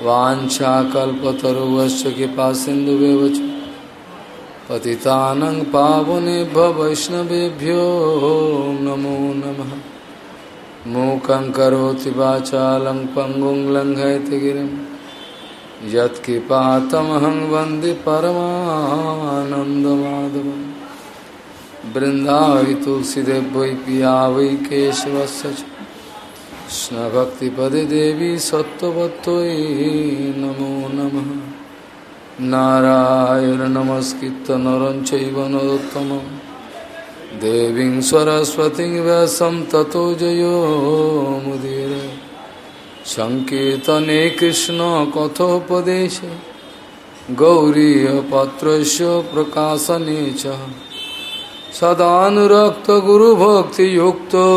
वाछाकल्पतरुवश्च कृपा सिन्धुवेव च। पतितानं पावनेभ्य वैष्णवेभ्यो नमो नमः। मूकं करोति वाचालं पङ्गुं लङ्घयति गिरिं। यत्कृपातमहं वंदे परमानन्दमाधवं बृन्दावि तुलसीदेव वै पिया वै केशवस्य कृष्णभक्तिपदे देवी सत्त्ववत्त्वयि नमो नमः नारायण नमस्कृत्य नरं चैव नरोत्तमं देवीं सरस्वतीं व्यासं ततो जयो मुदीर सङ्कीर्तने कृष्णकथोपदेशे गौरीयपत्रस्य प्रकाशने च सदानुरक्तगुरुभक्तियुक्तो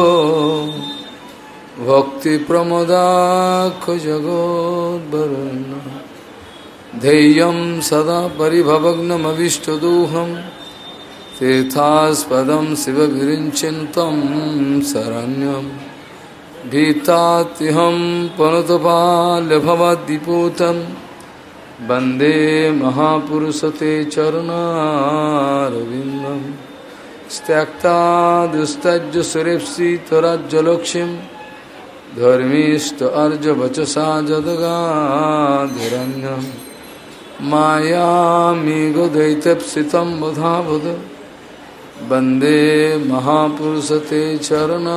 भक्तिप्रमदाखजगोद्वरुन् धैर्यं सदा परिभवग्नमविष्टदोहं। तीर्थास्पदं शिवविरिञ्चिन्तं शरण्यं। भीतात्यहं पनुतपाल्यभवद्दिपूतं वंदे महापुरुषते चरणारविन्दं। त्यक्ता दुस्तज्ज सुरेप्सितराज्यलक्ष्मीं धर्मीष्ट अर्ज़ वचसा जदगा मायामी गैतप्सितम बुधा बुध वंदे महापुरुष ते चरणारविंदम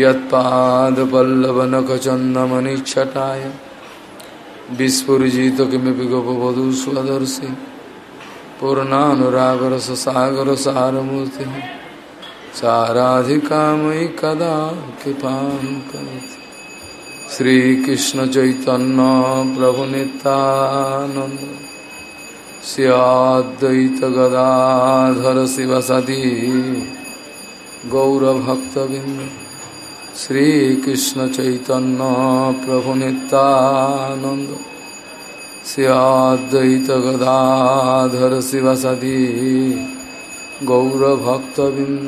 यदपल्लवनकचंदमणिछटाय विस्फुजित किमें गोपवधु स्वदर्शी पूर्णानुरागर सागर सारमूर्ति मयि कदा कृपां करोति श्रीकृष्णचैतन्य प्रभुनितानन्द स्याद्वैतगदाधर शिवसदी गौरभक्तबिन्द श्रीकृष्णचैतन्य प्रभुनितानन्द स्याद्वैतगदाधर शिवसदी गौरभक्तबिन्द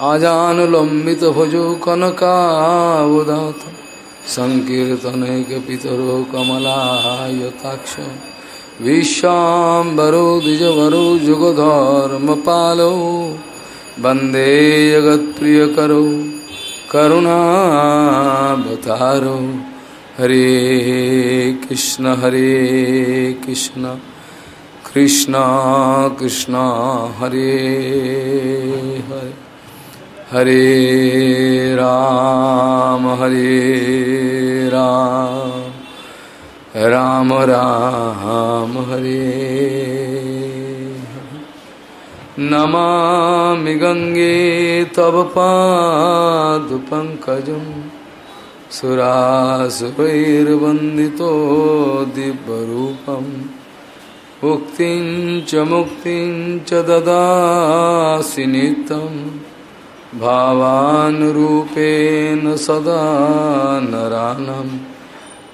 आजानुलम्बितभुजो कनकावदात। सङ्कीर्तनैकपितरो कमलायताक्ष। विश्वाम्बरो द्विजवरो जुगधर्मपालो। वंदे जगत्प्रियकरो, करुणावतारो। हरे कृष्ण हरे कृष्ण। कृष्ण कृष्ण, हरे हरे। हरे राम हरे राम राम राम हरे नमामि गङ्गे तव पादपङ्कजं सुरासुरैर्वन्दितो दिव्यरूपं मुक्तिं च मुक्तिं च ददासि नित्यम् भावानुरूपेण सदा नरानं।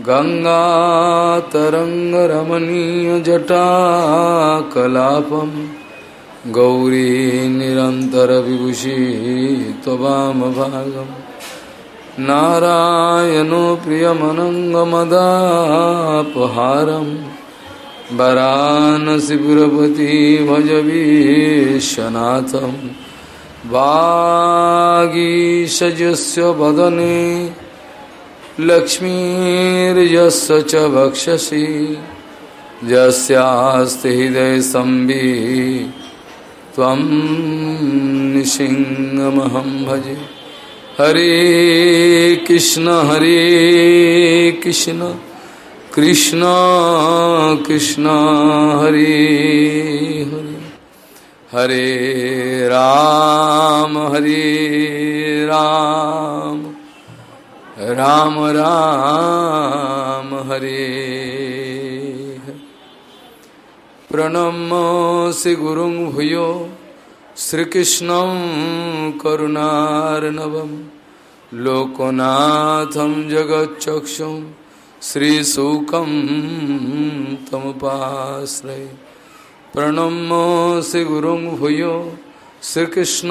गङ्गातरङ्गरमणीयजटाकलापं गौरी निरन्तरविभूषी त्ववामभागं नारायणो प्रियमनङ्गमदापहारं वरानसिपुरपति भजवीशनाथम् वागीषजस्य वदने लक्ष्मीर्यस्य च यस्यास्ति हृदय संबी त्वं निसिंहमहं भजे। हरे कृष्ण हरे कृष्ण कृष्ण कृष्ण, हरे हरे। हरे राम हरे राम राम राम, हरे प्रणम से गुरु भूयो श्रीकृष्ण करुणारनवम लोकनाथम जगच्चक्षु श्रीशुकम तमुपाश्रय। प्रणम से गुरु भूयो श्रीकृष्ण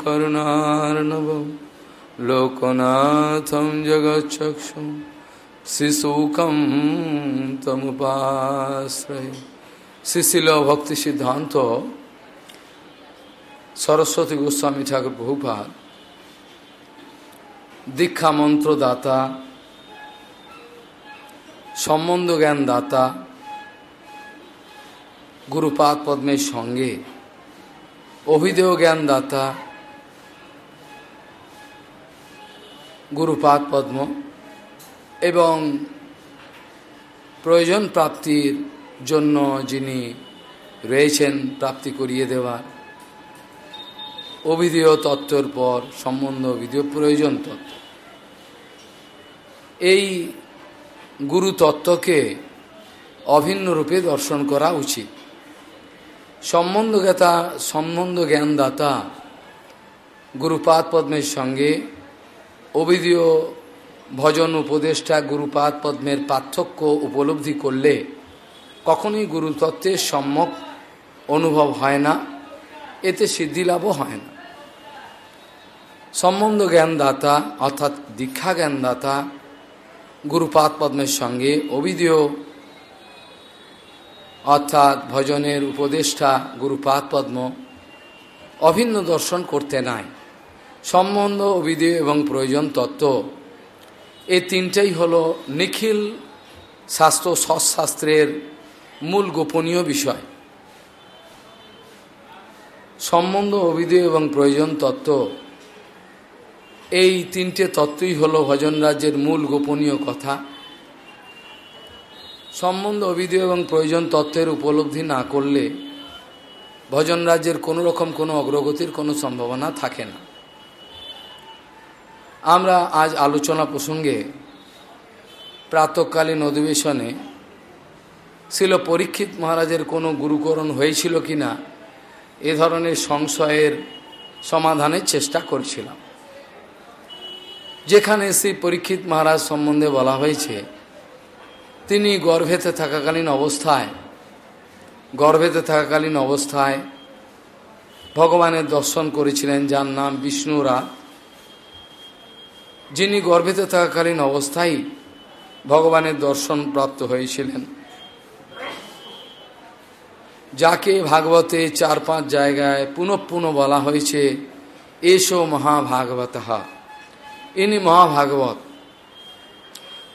करुणारनवम लोकनाथम जगच्चक्षु शिशुकम तमुपाश्रय শিশিল ভক্তি সিদ্ধান্ত সরস্বতী গোস্বামী ঠাকুর বহুপাত দীক্ষা মন্ত্র দাতা সম্বন্ধ জ্ঞান দাতা গুরুপাদ পদ্মের সঙ্গে। অভিদেয় জ্ঞান দাতা গুরুপাদ পদ্ম এবং প্রয়োজন প্রাপ্তির জন্য যিনি রয়েছেন, প্রাপ্তি করিয়ে দেওয়ার। অভিধেয় তত্ত্বর পর সম্বন্ধ অভিধেয় প্রয়োজন তত্ত্ব। এই গুরু তত্ত্বকে অভিন্ন রূপে দর্শন করা উচিত। সম্বন্ধ জ্ঞাতা সম্বন্ধ জ্ঞানদাতা গুরুপাদ পদ্মের সঙ্গে অভিধীয় ভজন উপদেষ্টা গুরুপাদ পদ্মের পার্থক্য উপলব্ধি করলে কখনোই গুরুতত্ত্বের সম্যক অনুভব হয় না, এতে সিদ্ধিলাভও হয় না। সম্বন্ধ জ্ঞানদাতা অর্থাৎ দীক্ষা জ্ঞানদাতা গুরুপাদ পদ্মের সঙ্গে অবিধেয় অর্থাৎ ভজনের উপদেষ্টা গুরুপাদ পদ্ম অভিন্ন দর্শন করতে নাই। সম্বন্ধ অবিধেয় এবং প্রয়োজন তত্ত্ব। এই তিনটাই হল নিখিল শাস্ত্র সৎশাস্ত্রের মূল গোপনীয় বিষয়। সম্বন্ধ, অভিধেয় এবং প্রয়োজন তত্ত্ব। এই তিনটে তত্ত্বই হল ভজন রাজ্যের মূল গোপনীয় কথা। সম্বন্ধ, অভিধেয় এবং প্রয়োজন তত্ত্বের উপলব্ধি না করলে ভজন রাজ্যের কোনো রকম কোনো অগ্রগতির কোনো সম্ভাবনা থাকে না। আমরা আজ আলোচনা প্রসঙ্গে প্রাতকালীন অধিবেশনে ছিল পরীক্ষিত মহারাজের কোনো গুরুকরণ হয়েছিল কি না, এ ধরনের সংশয়ের সমাধানের চেষ্টা করছিলাম। যেখানে সেই পরীক্ষিত মহারাজ সম্বন্ধে বলা হয়েছে তিনি গর্ভেতে থাকাকালীন অবস্থায়, গর্ভেতে থাকাকালীন অবস্থায় ভগবানের দর্শন করেছিলেন, যার নাম বিষ্ণুরা। যিনি গর্ভেতে থাকাকালীন অবস্থায় ভগবানের দর্শন প্রাপ্ত হয়েছিলেন। যাকে ভাগবতে চার পাঁচ জায়গায় পুনঃ পুনঃ বলা হয়েছে, এসো মহাভাগবত। ইনি মহাভাগবত।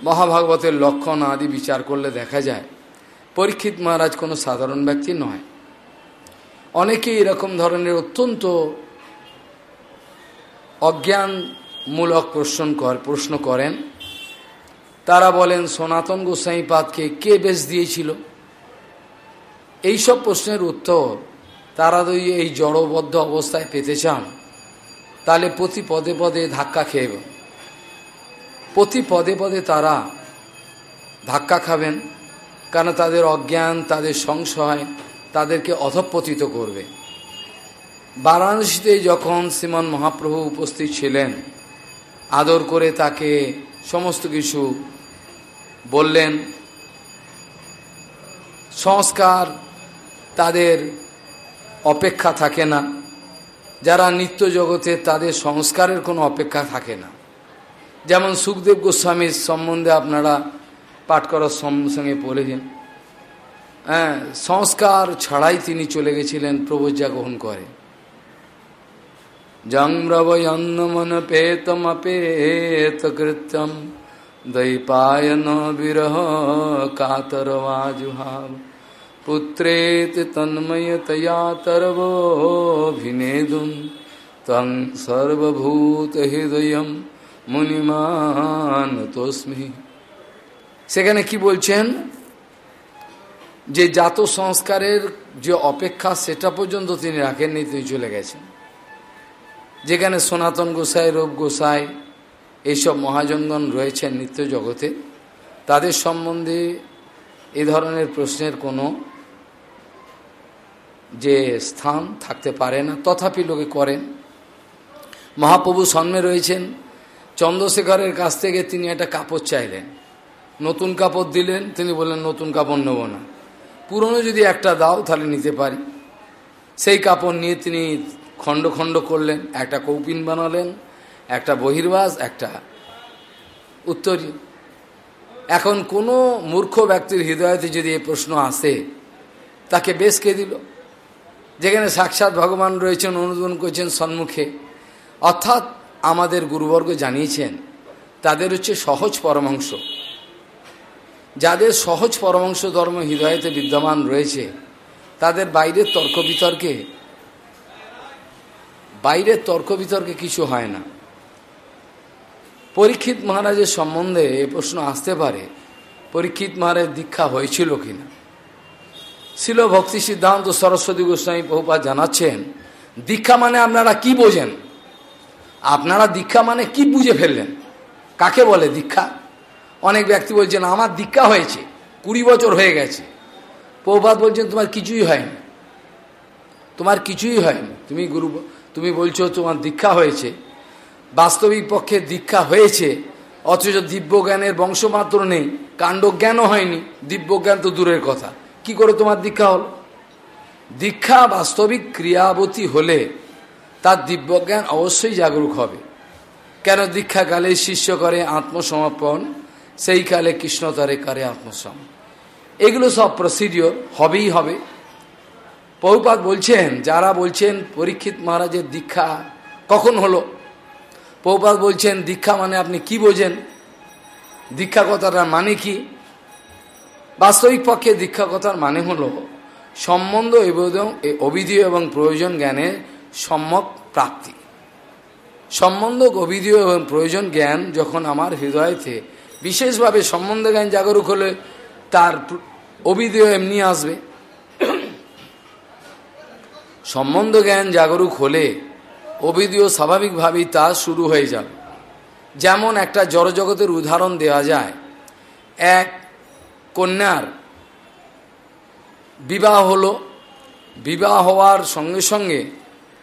মহাভাগবতের লক্ষণ আদি বিচার করলে দেখা যায়, পরীক্ষিত মহারাজ কোনো সাধারণ ব্যক্তি নয়। অনেকেই এরকম ধরনের অত্যন্ত অজ্ঞানমূলক প্রশ্ন কর, প্রশ্ন করেন। তারা বলেন, সনাতন গোস্বাইপাদকে কে বেশ দিয়েছিল? এইসব প্রশ্নের উত্তর তারা যদি এই জড়বদ্ধ অবস্থায় পেতে চান, তাহলে প্রতি পদে পদে ধাক্কা খেয়ে প্রতি পদে পদে তারা ধাক্কা খাবেন কারণ তাদের অজ্ঞান, তাদের সংশয় তাদেরকে অধপতিত করবে। বারাণসীতে যখন শ্রীমন মহাপ্রভু উপস্থিত ছিলেন, আদর করে তাকে সমস্ত কিছু বললেন। সংস্কার তাদের অপেক্ষা থাকে না। যারা নিত্য জগতে তাদের সংস্কারের কোনো অপেক্ষা থাকে না। যেমন সুখদেব গোস্বামীর সম্বন্ধে আপনারা পাঠ করার সঙ্গে পড়েছেন হ্যাঁ সংস্কার ছাড়াই তিনি চলে গেছিলেন প্রবজ্জা গ্রহণ করে। জংব্রবয়ন্নমন পেতমপেত কৃত্যম দৈপায়ন বিরহ কাতরবাজুহাব পুত্রেত তন্ময়তয়া তর্ভিনেদুম তং সর্বভূত হৃদয় সর্বভূতহৃদয়ম মুনিমানতোস্মি সেখানে কি বলছেন? যে জাত সংস্কারের যে অপেক্ষা, সেটা পর্যন্ত তিনি রাখেননি, তিনি চলে গেছেন। যেখানে সনাতন গোসাই, রূপ গোসাই, এইসব মহাজনগণ রয়েছেন নিত্য জগতে তাদের সম্বন্ধে এ ধরনের প্রশ্নের কোনো যে স্থান থাকতে পারে না। তথাপি লোকে করেন। মহাপ্রভু সন্মে রয়েছেন। চন্দ্রশেখরের কাছ থেকে তিনি একটা কাপড় চাইলেন। নতুন কাপড় দিলেন, তিনি বললেন, নতুন কাপড় নেব না। পুরনো যদি একটা দাও, তাহলে নিতে পারি। সেই কাপড় নিয়ে তিনি খণ্ড খণ্ড করলেন, একটা কৌপিন বানালেন, একটা বহির্বাস, একটা উত্তরী। এখন কোনো মূর্খ ব্যক্তির হৃদয়তে যদি এই প্রশ্ন আসে, তাকে বেশ কে দিল? যেখানে সাক্ষাৎ ভগবান রয়েছেন অনুদান করছেন সম্মুখে অর্থাৎ আমাদের গুরুবর্গ জানিয়েছেন, তাদের হচ্ছে সহজ পরমাংশ। যাদের সহজ পরমাংশ ধর্ম হৃদয়তে বিদ্যমান রয়েছে, তাদের বাইরের তর্ক বিতর্কে, বাইরের তর্ক বিতর্কে কিছু হয় না। পরীক্ষিত মহারাজের সম্বন্ধে এ প্রশ্ন আসতে পারে, পরীক্ষিত মহারাজ দীক্ষা হয়েছিল কিনা। ছিল ভক্তি সিদ্ধান্ত সরস্বতী গোস্বামী বহুপা জানাচ্ছেন, দীক্ষা মানে আপনারা কি বোঝেন? আপনারা দীক্ষা মানে কি বুঝে ফেললেন? কাকে বলে দীক্ষা? অনেক ব্যক্তি বলছেন, আমার দীক্ষা হয়েছে, কুড়ি বছর হয়ে গেছে। প্রভাত বলছেন, তোমার কিছুই হয়নি। তোমার কিছুই হয়নি। তুমি গুরু তুমি বলছো তোমার দীক্ষা হয়েছে। বাস্তবিক পক্ষে দীক্ষা হয়েছে, অথচ দিব্যজ্ঞানের বংশমাত্র নেই, কাণ্ডজ্ঞানও হয়নি। দিব্যজ্ঞান তো দূরের কথা। কি করে তোমার দীক্ষা হল? দীক্ষা বাস্তবিক ক্রিয়াবতী হলে তার দিব্যজ্ঞান অবশ্যই জাগরুক হবে। কেন দীক্ষাকালে শিষ্য করে আত্মসমর্পণ, সেই কালে কৃষ্ণ তারে করে আত্মসম। এগুলো সব প্রসিডিওর হবেই হবে। পৌপাত বলছেন, যারা বলছেন পরীক্ষিত মহারাজের দীক্ষা কখন হলো? পৌপাত বলছেন, দীক্ষা মানে আপনি কি বোঝেন? দীক্ষা কথাটার মানে কি? বাস্তবিক পক্ষে দীক্ষা কথার মানে হলো, সম্বন্ধ এবং অবিধীয় এবং প্রয়োজন জ্ঞানের সম্যক প্রাপ্তি। সম্বন্ধ অবিধীয় এবং প্রয়োজন জ্ঞান যখন আমার হৃদয়তে বিশেষভাবে সম্বন্ধ জ্ঞান জাগরুক হলে তার অবিধেয় এমনি আসবে। সম্বন্ধ জ্ঞান জাগরুক হলে অবিধীয় স্বাভাবিকভাবেই তা শুরু হয়ে যাবে। যেমন একটা জড়জগতের উদাহরণ দেওয়া যায়, এক কন্যার বিবাহ হলো, বিবাহ হওয়ার সঙ্গে সঙ্গে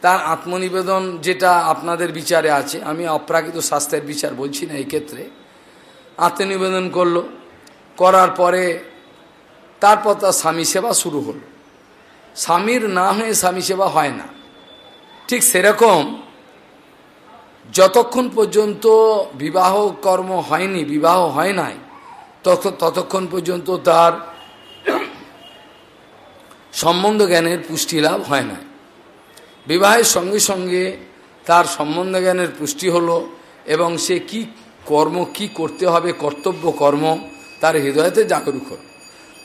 তার আত্মনিবেদন যেটা আপনাদের বিচারে আছে, আমি অপ্রাকৃত স্বাস্থ্যের বিচার বলছি না এই ক্ষেত্রে। আত্মনিবেদন করল, করার পরে তারপর তার স্বামী সেবা শুরু হলো। স্বামীর না হয়ে স্বামী সেবা হয় না। ঠিক সেরকম যতক্ষণ পর্যন্ত বিবাহ কর্ম হয়নি, বিবাহ হয় নাই, তত, ততক্ষণ পর্যন্ত তার সম্বন্ধ জ্ঞানের পুষ্টি লাভ হয় না বিবাহের সঙ্গে সঙ্গে তার সম্বন্ধ জ্ঞানের পুষ্টি হলো এবং সে কি কর্ম, কি করতে হবে, কর্তব্য কর্ম তার হৃদয়তে জাগরুক হল।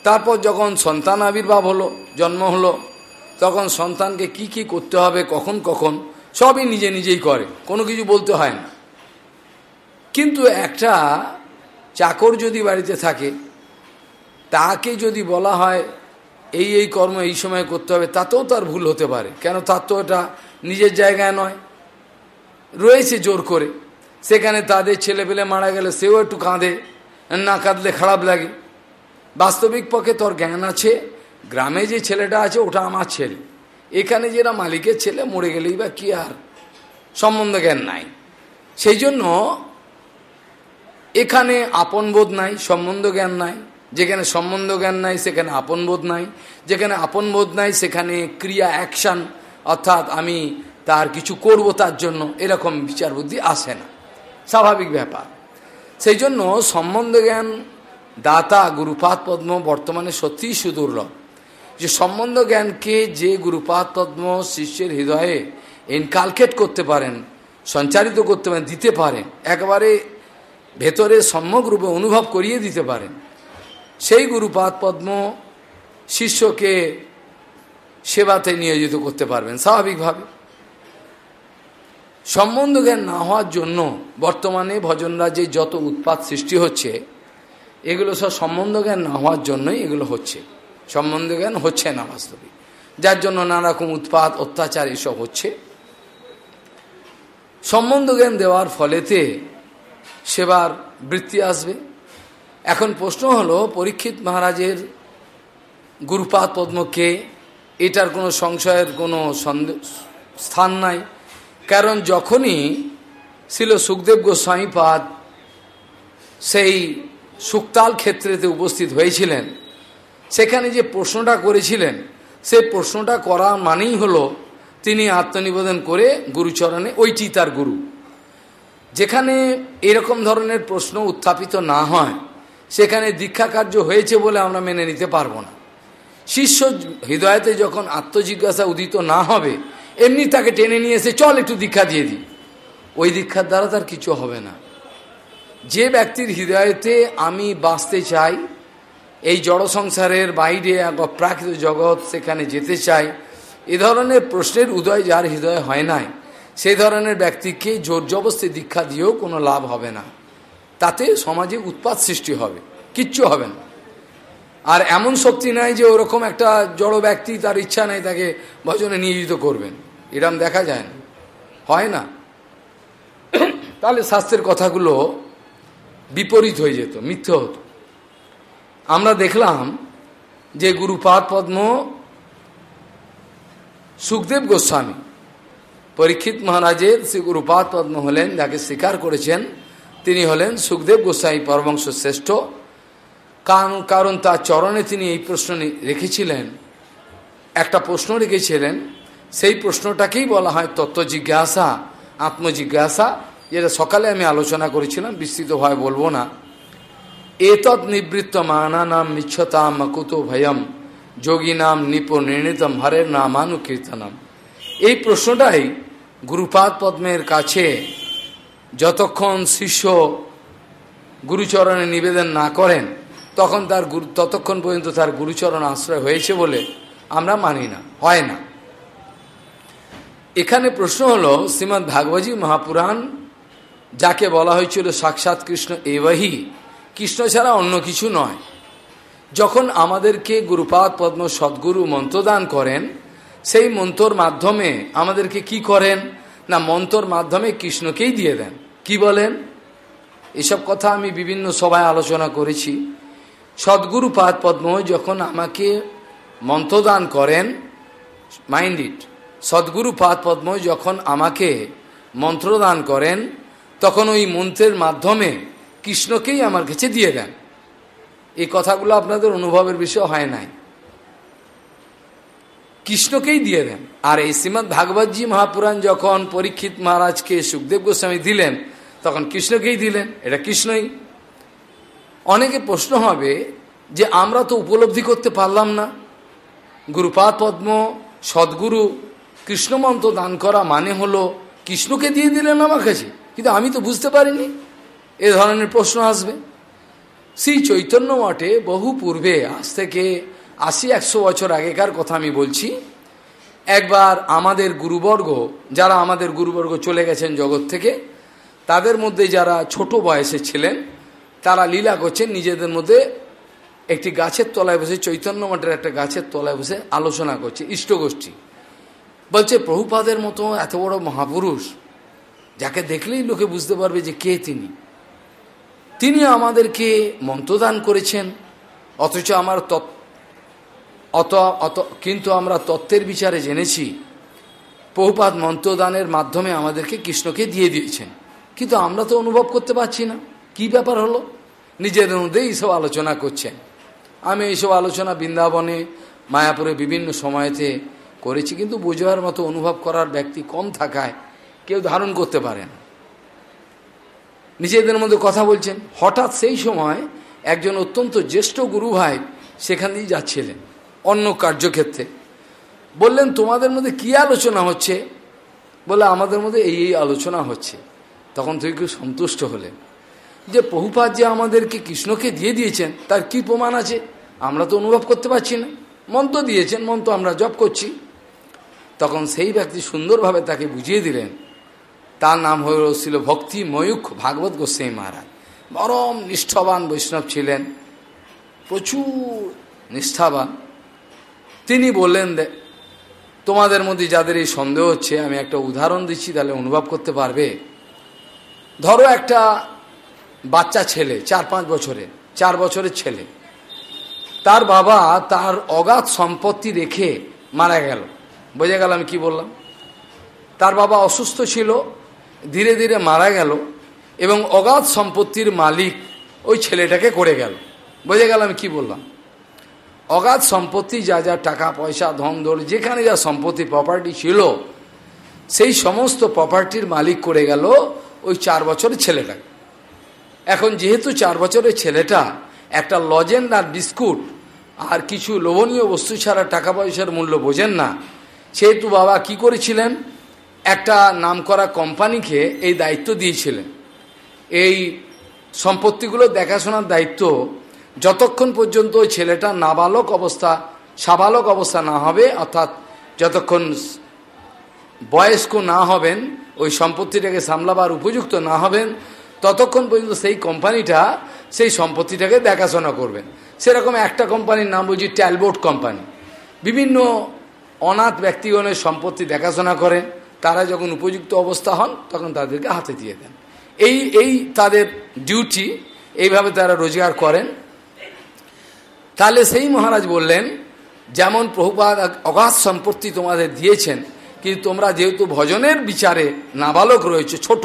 তারপর যখন সন্তান আবির্ভাব হলো, জন্ম হলো, তখন সন্তানকে কি কি করতে হবে, কখন কখন, সবই নিজে নিজেই করে, কোনো কিছু বলতে হয় না। কিন্তু একটা চাকর যদি বাড়িতে থাকে, তাকে যদি বলা হয় এই এই কর্ম এই সময় করতে হবে, তাতেও তার ভুল হতে পারে। কেন? তার তো এটা নিজের জায়গায় নয়। রয়েছে জোর করে। সেখানে তাদের ছেলে পেলে মারা গেলে সেও একটু কাঁদে, না কাঁদলে খারাপ লাগে। বাস্তবিক পক্ষে তোর জ্ঞান আছে। গ্রামে যে ছেলেটা আছে, ওটা আমার ছেলে। এখানে যেটা মালিকের ছেলে, মরে গেলেই বা কি আর? সম্বন্ধ জ্ঞান নাই। সেই জন্য এখানে আপন বোধ নাই, সম্বন্ধ জ্ঞান নাই। যেখানে সম্বন্ধ জ্ঞান নাই, সেখানে আপন বোধ নাই। যেখানে আপন বোধ নাই, সেখানে ক্রিয়া অ্যাকশান অর্থাৎ আমি তার কিছু করব তার জন্য এরকম বিচার বুদ্ধি আসে না। স্বাভাবিক ব্যাপার। সেই জন্য সম্বন্ধ জ্ঞান দাতা গুরুপাত পদ্ম বর্তমানে সত্যিই সুদুর্লভ। যে সম্বন্ধ জ্ঞানকে যে গুরুপাত পদ্ম শিষ্যের হৃদয়ে ইনকালকেট করতে পারেন, সঞ্চারিত করতে পারেন, দিতে পারেন, একবারে ভেতরে সম্যক রূপে অনুভব করিয়ে দিতে পারেন সেই গুরুপাদ পদ্ম শিষ্যকে সেবাতে নিয়োজিত করতে পারবেন, স্বাভাবিকভাবে। সম্বন্ধ জ্ঞান না হওয়ার জন্য বর্তমানে ভজন রাজ্যে যত উৎপাত সৃষ্টি হচ্ছে, এগুলো সব সম্বন্ধ জ্ঞান না হওয়ার জন্যই এগুলো হচ্ছে। সম্বন্ধ জ্ঞান হচ্ছে না বাস্তবিক যার জন্য নানারকম উৎপাত, অত্যাচার এসব হচ্ছে। সম্বন্ধ জ্ঞান দেওয়ার ফলেতে সেবার বৃত্তি আসবে। এখন প্রশ্ন হলো, পরীক্ষিত মহারাজের গুরুপাত পদ্মকে এটার কোনো সংশয়ের কোনো স্থান নাই। কারণ যখনই ছিল সুখদেব গোস্বামীপাদ সেই সুক্তাল ক্ষেত্রেতে উপস্থিত হয়েছিলেন, সেখানে যে প্রশ্নটা করেছিলেন, সে প্রশ্নটা করা মানেই হলো, তিনি আত্মনিবেদন করে গুরুচরণে ওইটি তার গুরু। যেখানে এরকম ধরনের প্রশ্ন উত্থাপিত না হয়। সেখানে দীক্ষা কার্য হয়েছে বলে আমরা মেনে নিতে পারব না। শিষ্য হৃদয়তে যখন আত্মজিজ্ঞাসা উদিত না হবে, এমনি তাকে টেনে নিয়ে এসে, চল একটু দীক্ষা দিয়ে দিই ওই দীক্ষার দ্বারা তার কিছু হবে না। যে ব্যক্তির হৃদয়তে আমি বাঁচতে চাই, এই জড় সংসারের বাইরে প্রাকৃত জগৎ সেখানে যেতে চাই, এ ধরনের প্রশ্নের উদয় যার হৃদয় হয় নাই, সেই ধরনের ব্যক্তিকে জোর জবস্তি দীক্ষা দিয়েও কোনো লাভ হবে না। তাতে সমাজে উৎপাত সৃষ্টি হবে, কিচ্ছু হবে না। আর এমন শক্তি নাই যে ওরকম একটা জড় ব্যক্তি তার ইচ্ছা নেই তাকে ভজনে নিয়োজিত করবেন। এরম দেখা যায় না। হয় না? তাহলে শাস্ত্রের কথাগুলো বিপরীত হয়ে যেত, মিথ্যে হতো। আমরা দেখলাম যে গুরুপাদ পদ্ম সুখদেব গোস্বামী, পরীক্ষিত মহারাজের শ্রী গুরুপাদ পদ্ম হলেন, যাকে স্বীকার করেছেন তিনি হলেন সুখদেব গোস্বামী পরবংশ শ্রেষ্ঠ। কারণ কারণ তার চরণে তিনি এই প্রশ্ন রেখেছিলেন। একটা প্রশ্ন রেখেছিলেন। সেই প্রশ্নটাকেই বলা হয় তত্ত্ব জিজ্ঞাসা আত্মজিজ্ঞাসা, যেটা সকালে আমি আলোচনা করেছিলাম বিস্তৃতভাবে বলব না। এতৎ নিবৃত্ত মানা নাম মিচ্ছতাম মকুত ভয়ম, যোগী নাম নিপ নির্ণিতম হরের নামানুকীর্তনম। এই প্রশ্নটাই গুরুপাদ পদ্মের কাছে যতক্ষণ শিষ্য গুরুচরণে নিবেদন না করেন, তখন তার গুরু, ততক্ষণ পর্যন্ত তার গুরুচরণ আশ্রয় হয়েছে বলে আমরা মানি না, হয় না। এখানে প্রশ্ন হলো শ্রীমৎ ভাগবতী মহাপুরাণ যাকে বলা হয়েছিল সাক্ষাৎ কৃষ্ণ এবাহি, কৃষ্ণ ছাড়া অন্য কিছু নয়। যখন আমাদেরকে গুরুপাদ পদ্ম সদ্গুরু মন্ত্রদান করেন, সেই মন্ত্রর মাধ্যমে আমাদেরকে কি করেন? না, মন্ত্রর মাধ্যমে কৃষ্ণকেই দিয়ে দেন। কি বলেন? এসব কথা আমি বিভিন্ন সভায় আলোচনা করেছি। সদ্গুরু পাদ পদ্ম যখন আমাকে মন্ত্রদান করেন, মাইন্ড ইট, সদ্গুরু পাদ পদ্ম যখন আমাকে মন্ত্রদান করেন, তখন ওই মন্ত্রের মাধ্যমে কৃষ্ণকেই আমার কাছে দিয়ে দেন। এই কথাগুলো আপনাদের অনুভবের বিষয় হয় নাই। কৃষ্ণকেই দিয়ে দেন। আর এই শ্রীমৎ ভাগবতজি মহাপুরাণ যখন পরীক্ষিত মহারাজকে সুখদেব গোস্বামী দিলেন, তখন কৃষ্ণকেই দিলেন। এটা কৃষ্ণই। অনেকে প্রশ্ন হবে যে, আমরা তো উপলব্ধি করতে পারলাম না। গুরুপাদ পদ্ম, সদ্গুরু, কৃষ্ণমন্ত্র দান করা মানে হলো, কৃষ্ণকে দিয়ে দিলেন আমার কাছে, কিন্তু আমি তো বুঝতে পারিনি। এ ধরনের প্রশ্ন আসবে। শ্রী চৈতন্য মঠে বহু পূর্বে আজ থেকে আশি, একশো বছর আগেকার কথা আমি বলছি। একবার আমাদের গুরুবর্গ, যারা আমাদের গুরুবর্গ চলে গেছেন জগৎ থেকে, তাদের মধ্যে যারা ছোট বয়সে ছিলেন, তারা লীলা করছেন, নিজেদের মধ্যে একটি গাছের তলায় বসে, চৈতন্য মঠের একটা গাছের তলায় বসে আলোচনা করছে, ইষ্টগোষ্ঠী। বলছে, প্রভুপাদের মতো এত বড় মহাপুরুষ, যাকে দেখলেই লোকে বুঝতে পারবে যে কে তিনি। তিনি আমাদেরকে মন্ত্রদান করেছেন, অথচ আমার অত অত, কিন্তু আমরা তত্ত্বের বিচারে জেনেছি বহুপাত মন্ত্রদানের মাধ্যমে আমাদেরকে কৃষ্ণকে দিয়ে দিয়েছেন। কিন্তু আমরা তো অনুভব করতে পারছি না। কি ব্যাপার হলো? নিজেদের মধ্যে এইসব আলোচনা করছেন। আমি এইসব আলোচনা বৃন্দাবনে, মায়াপুরে বিভিন্ন সময়তে করেছি, কিন্তু বোঝার মতো অনুভব করার ব্যক্তি কম থাকায় কেউ ধারণ করতে পারে না। নিজেদের মধ্যে কথা বলছেন। হঠাৎ সেই সময় একজন অত্যন্ত জ্যেষ্ঠ গুরু ভাই সেখান দিয়ে যাচ্ছিলেন। অন্য কার্যক্ষেত্রে। বললেন, তোমাদের মধ্যে কি আলোচনা হচ্ছে? বলে, আমাদের মধ্যে এই এই আলোচনা হচ্ছে। তখন তুই খুব সন্তুষ্ট হলেন। যে বহুপাত যে আমাদেরকে কৃষ্ণকে দিয়ে দিয়েছেন, তার কি প্রমাণ আছে? আমরা তো অনুভব করতে পারছি না। মন্ত্র দিয়েছেন মন্ত্র আমরা জপ করছি। তখন সেই ব্যক্তি সুন্দরভাবে তাকে বুঝিয়ে দিলেন। তার নাম হয়েছিল ভক্তি ময়ূখ ভাগবত গোস্বাই মহারাজ। বরম নিষ্ঠাবান বৈষ্ণব ছিলেন। প্রচুর নিষ্ঠাবান। তিনি বললেন তোমাদের মধ্যে যাদের এই সন্দেহ হচ্ছে, আমি একটা উদাহরণ দিচ্ছি, তাহলে অনুভব করতে পারবে। ধরো একটা বাচ্চা ছেলে, চার পাঁচ বছরে চার বছরের ছেলে। তার বাবা তার অগাধ সম্পত্তি রেখে মারা গেল। বোঝা গেল আমি কি বললাম? তার বাবা অসুস্থ ছিল, ধীরে ধীরে মারা গেল, এবং অগাধ সম্পত্তির মালিক ওই ছেলেটাকে করে গেল। বোঝা গেল আমি কি বললাম? অগাধ সম্পত্তি, যা যা টাকা, পয়সা, ধন দৌড় যেখানে যা সম্পত্তি প্রপার্টি ছিল, সেই সমস্ত প্রপার্টির মালিক করে গেল ওই চার বছরের ছেলেটাকে। এখন যেহেতু চার বছরের ছেলেটা, একটা লজেন্ড আর বিস্কুট, আর কিছু লোভনীয় বস্তু ছাড়া টাকা পয়সার মূল্য বোঝেন না, সেহেতু বাবা কি করেছিলেন? একটা নাম করা কোম্পানিকে এই দায়িত্ব দিয়েছিলেন। এই সম্পত্তিগুলো দেখাশোনার দায়িত্ব যতক্ষণ পর্যন্ত ওই ছেলেটা নাবালক অবস্থা, সাবালক অবস্থা না হবে, অর্থাৎ যতক্ষণ বয়স্ক না হবেন, ওই সম্পত্তিটাকে সামলাবার উপযুক্ত না হবেন, ততক্ষণ পর্যন্ত সেই কোম্পানিটা সেই সম্পত্তিটাকে দেখাশোনা করবেন। সেরকম একটা কোম্পানির নাম বুঝি ট্যালবোর্ড কোম্পানি। বিভিন্ন অনাথ ব্যক্তিগণের সম্পত্তি দেখাশোনা করেন তারা যখন উপযুক্ত অবস্থা হন, তখন তাদেরকে হাতে দিয়ে দেন। এই এই তাদের ডিউটি এইভাবে তারা রোজগার করেন। তাহলে সেই মহারাজ বললেন, যেমন প্রভুপাদ অগাধ সম্পত্তি তোমাদের দিয়েছেন, কিন্তু তোমরা যেহেতু ভজনের বিচারে নাবালক রয়েছে, ছোট,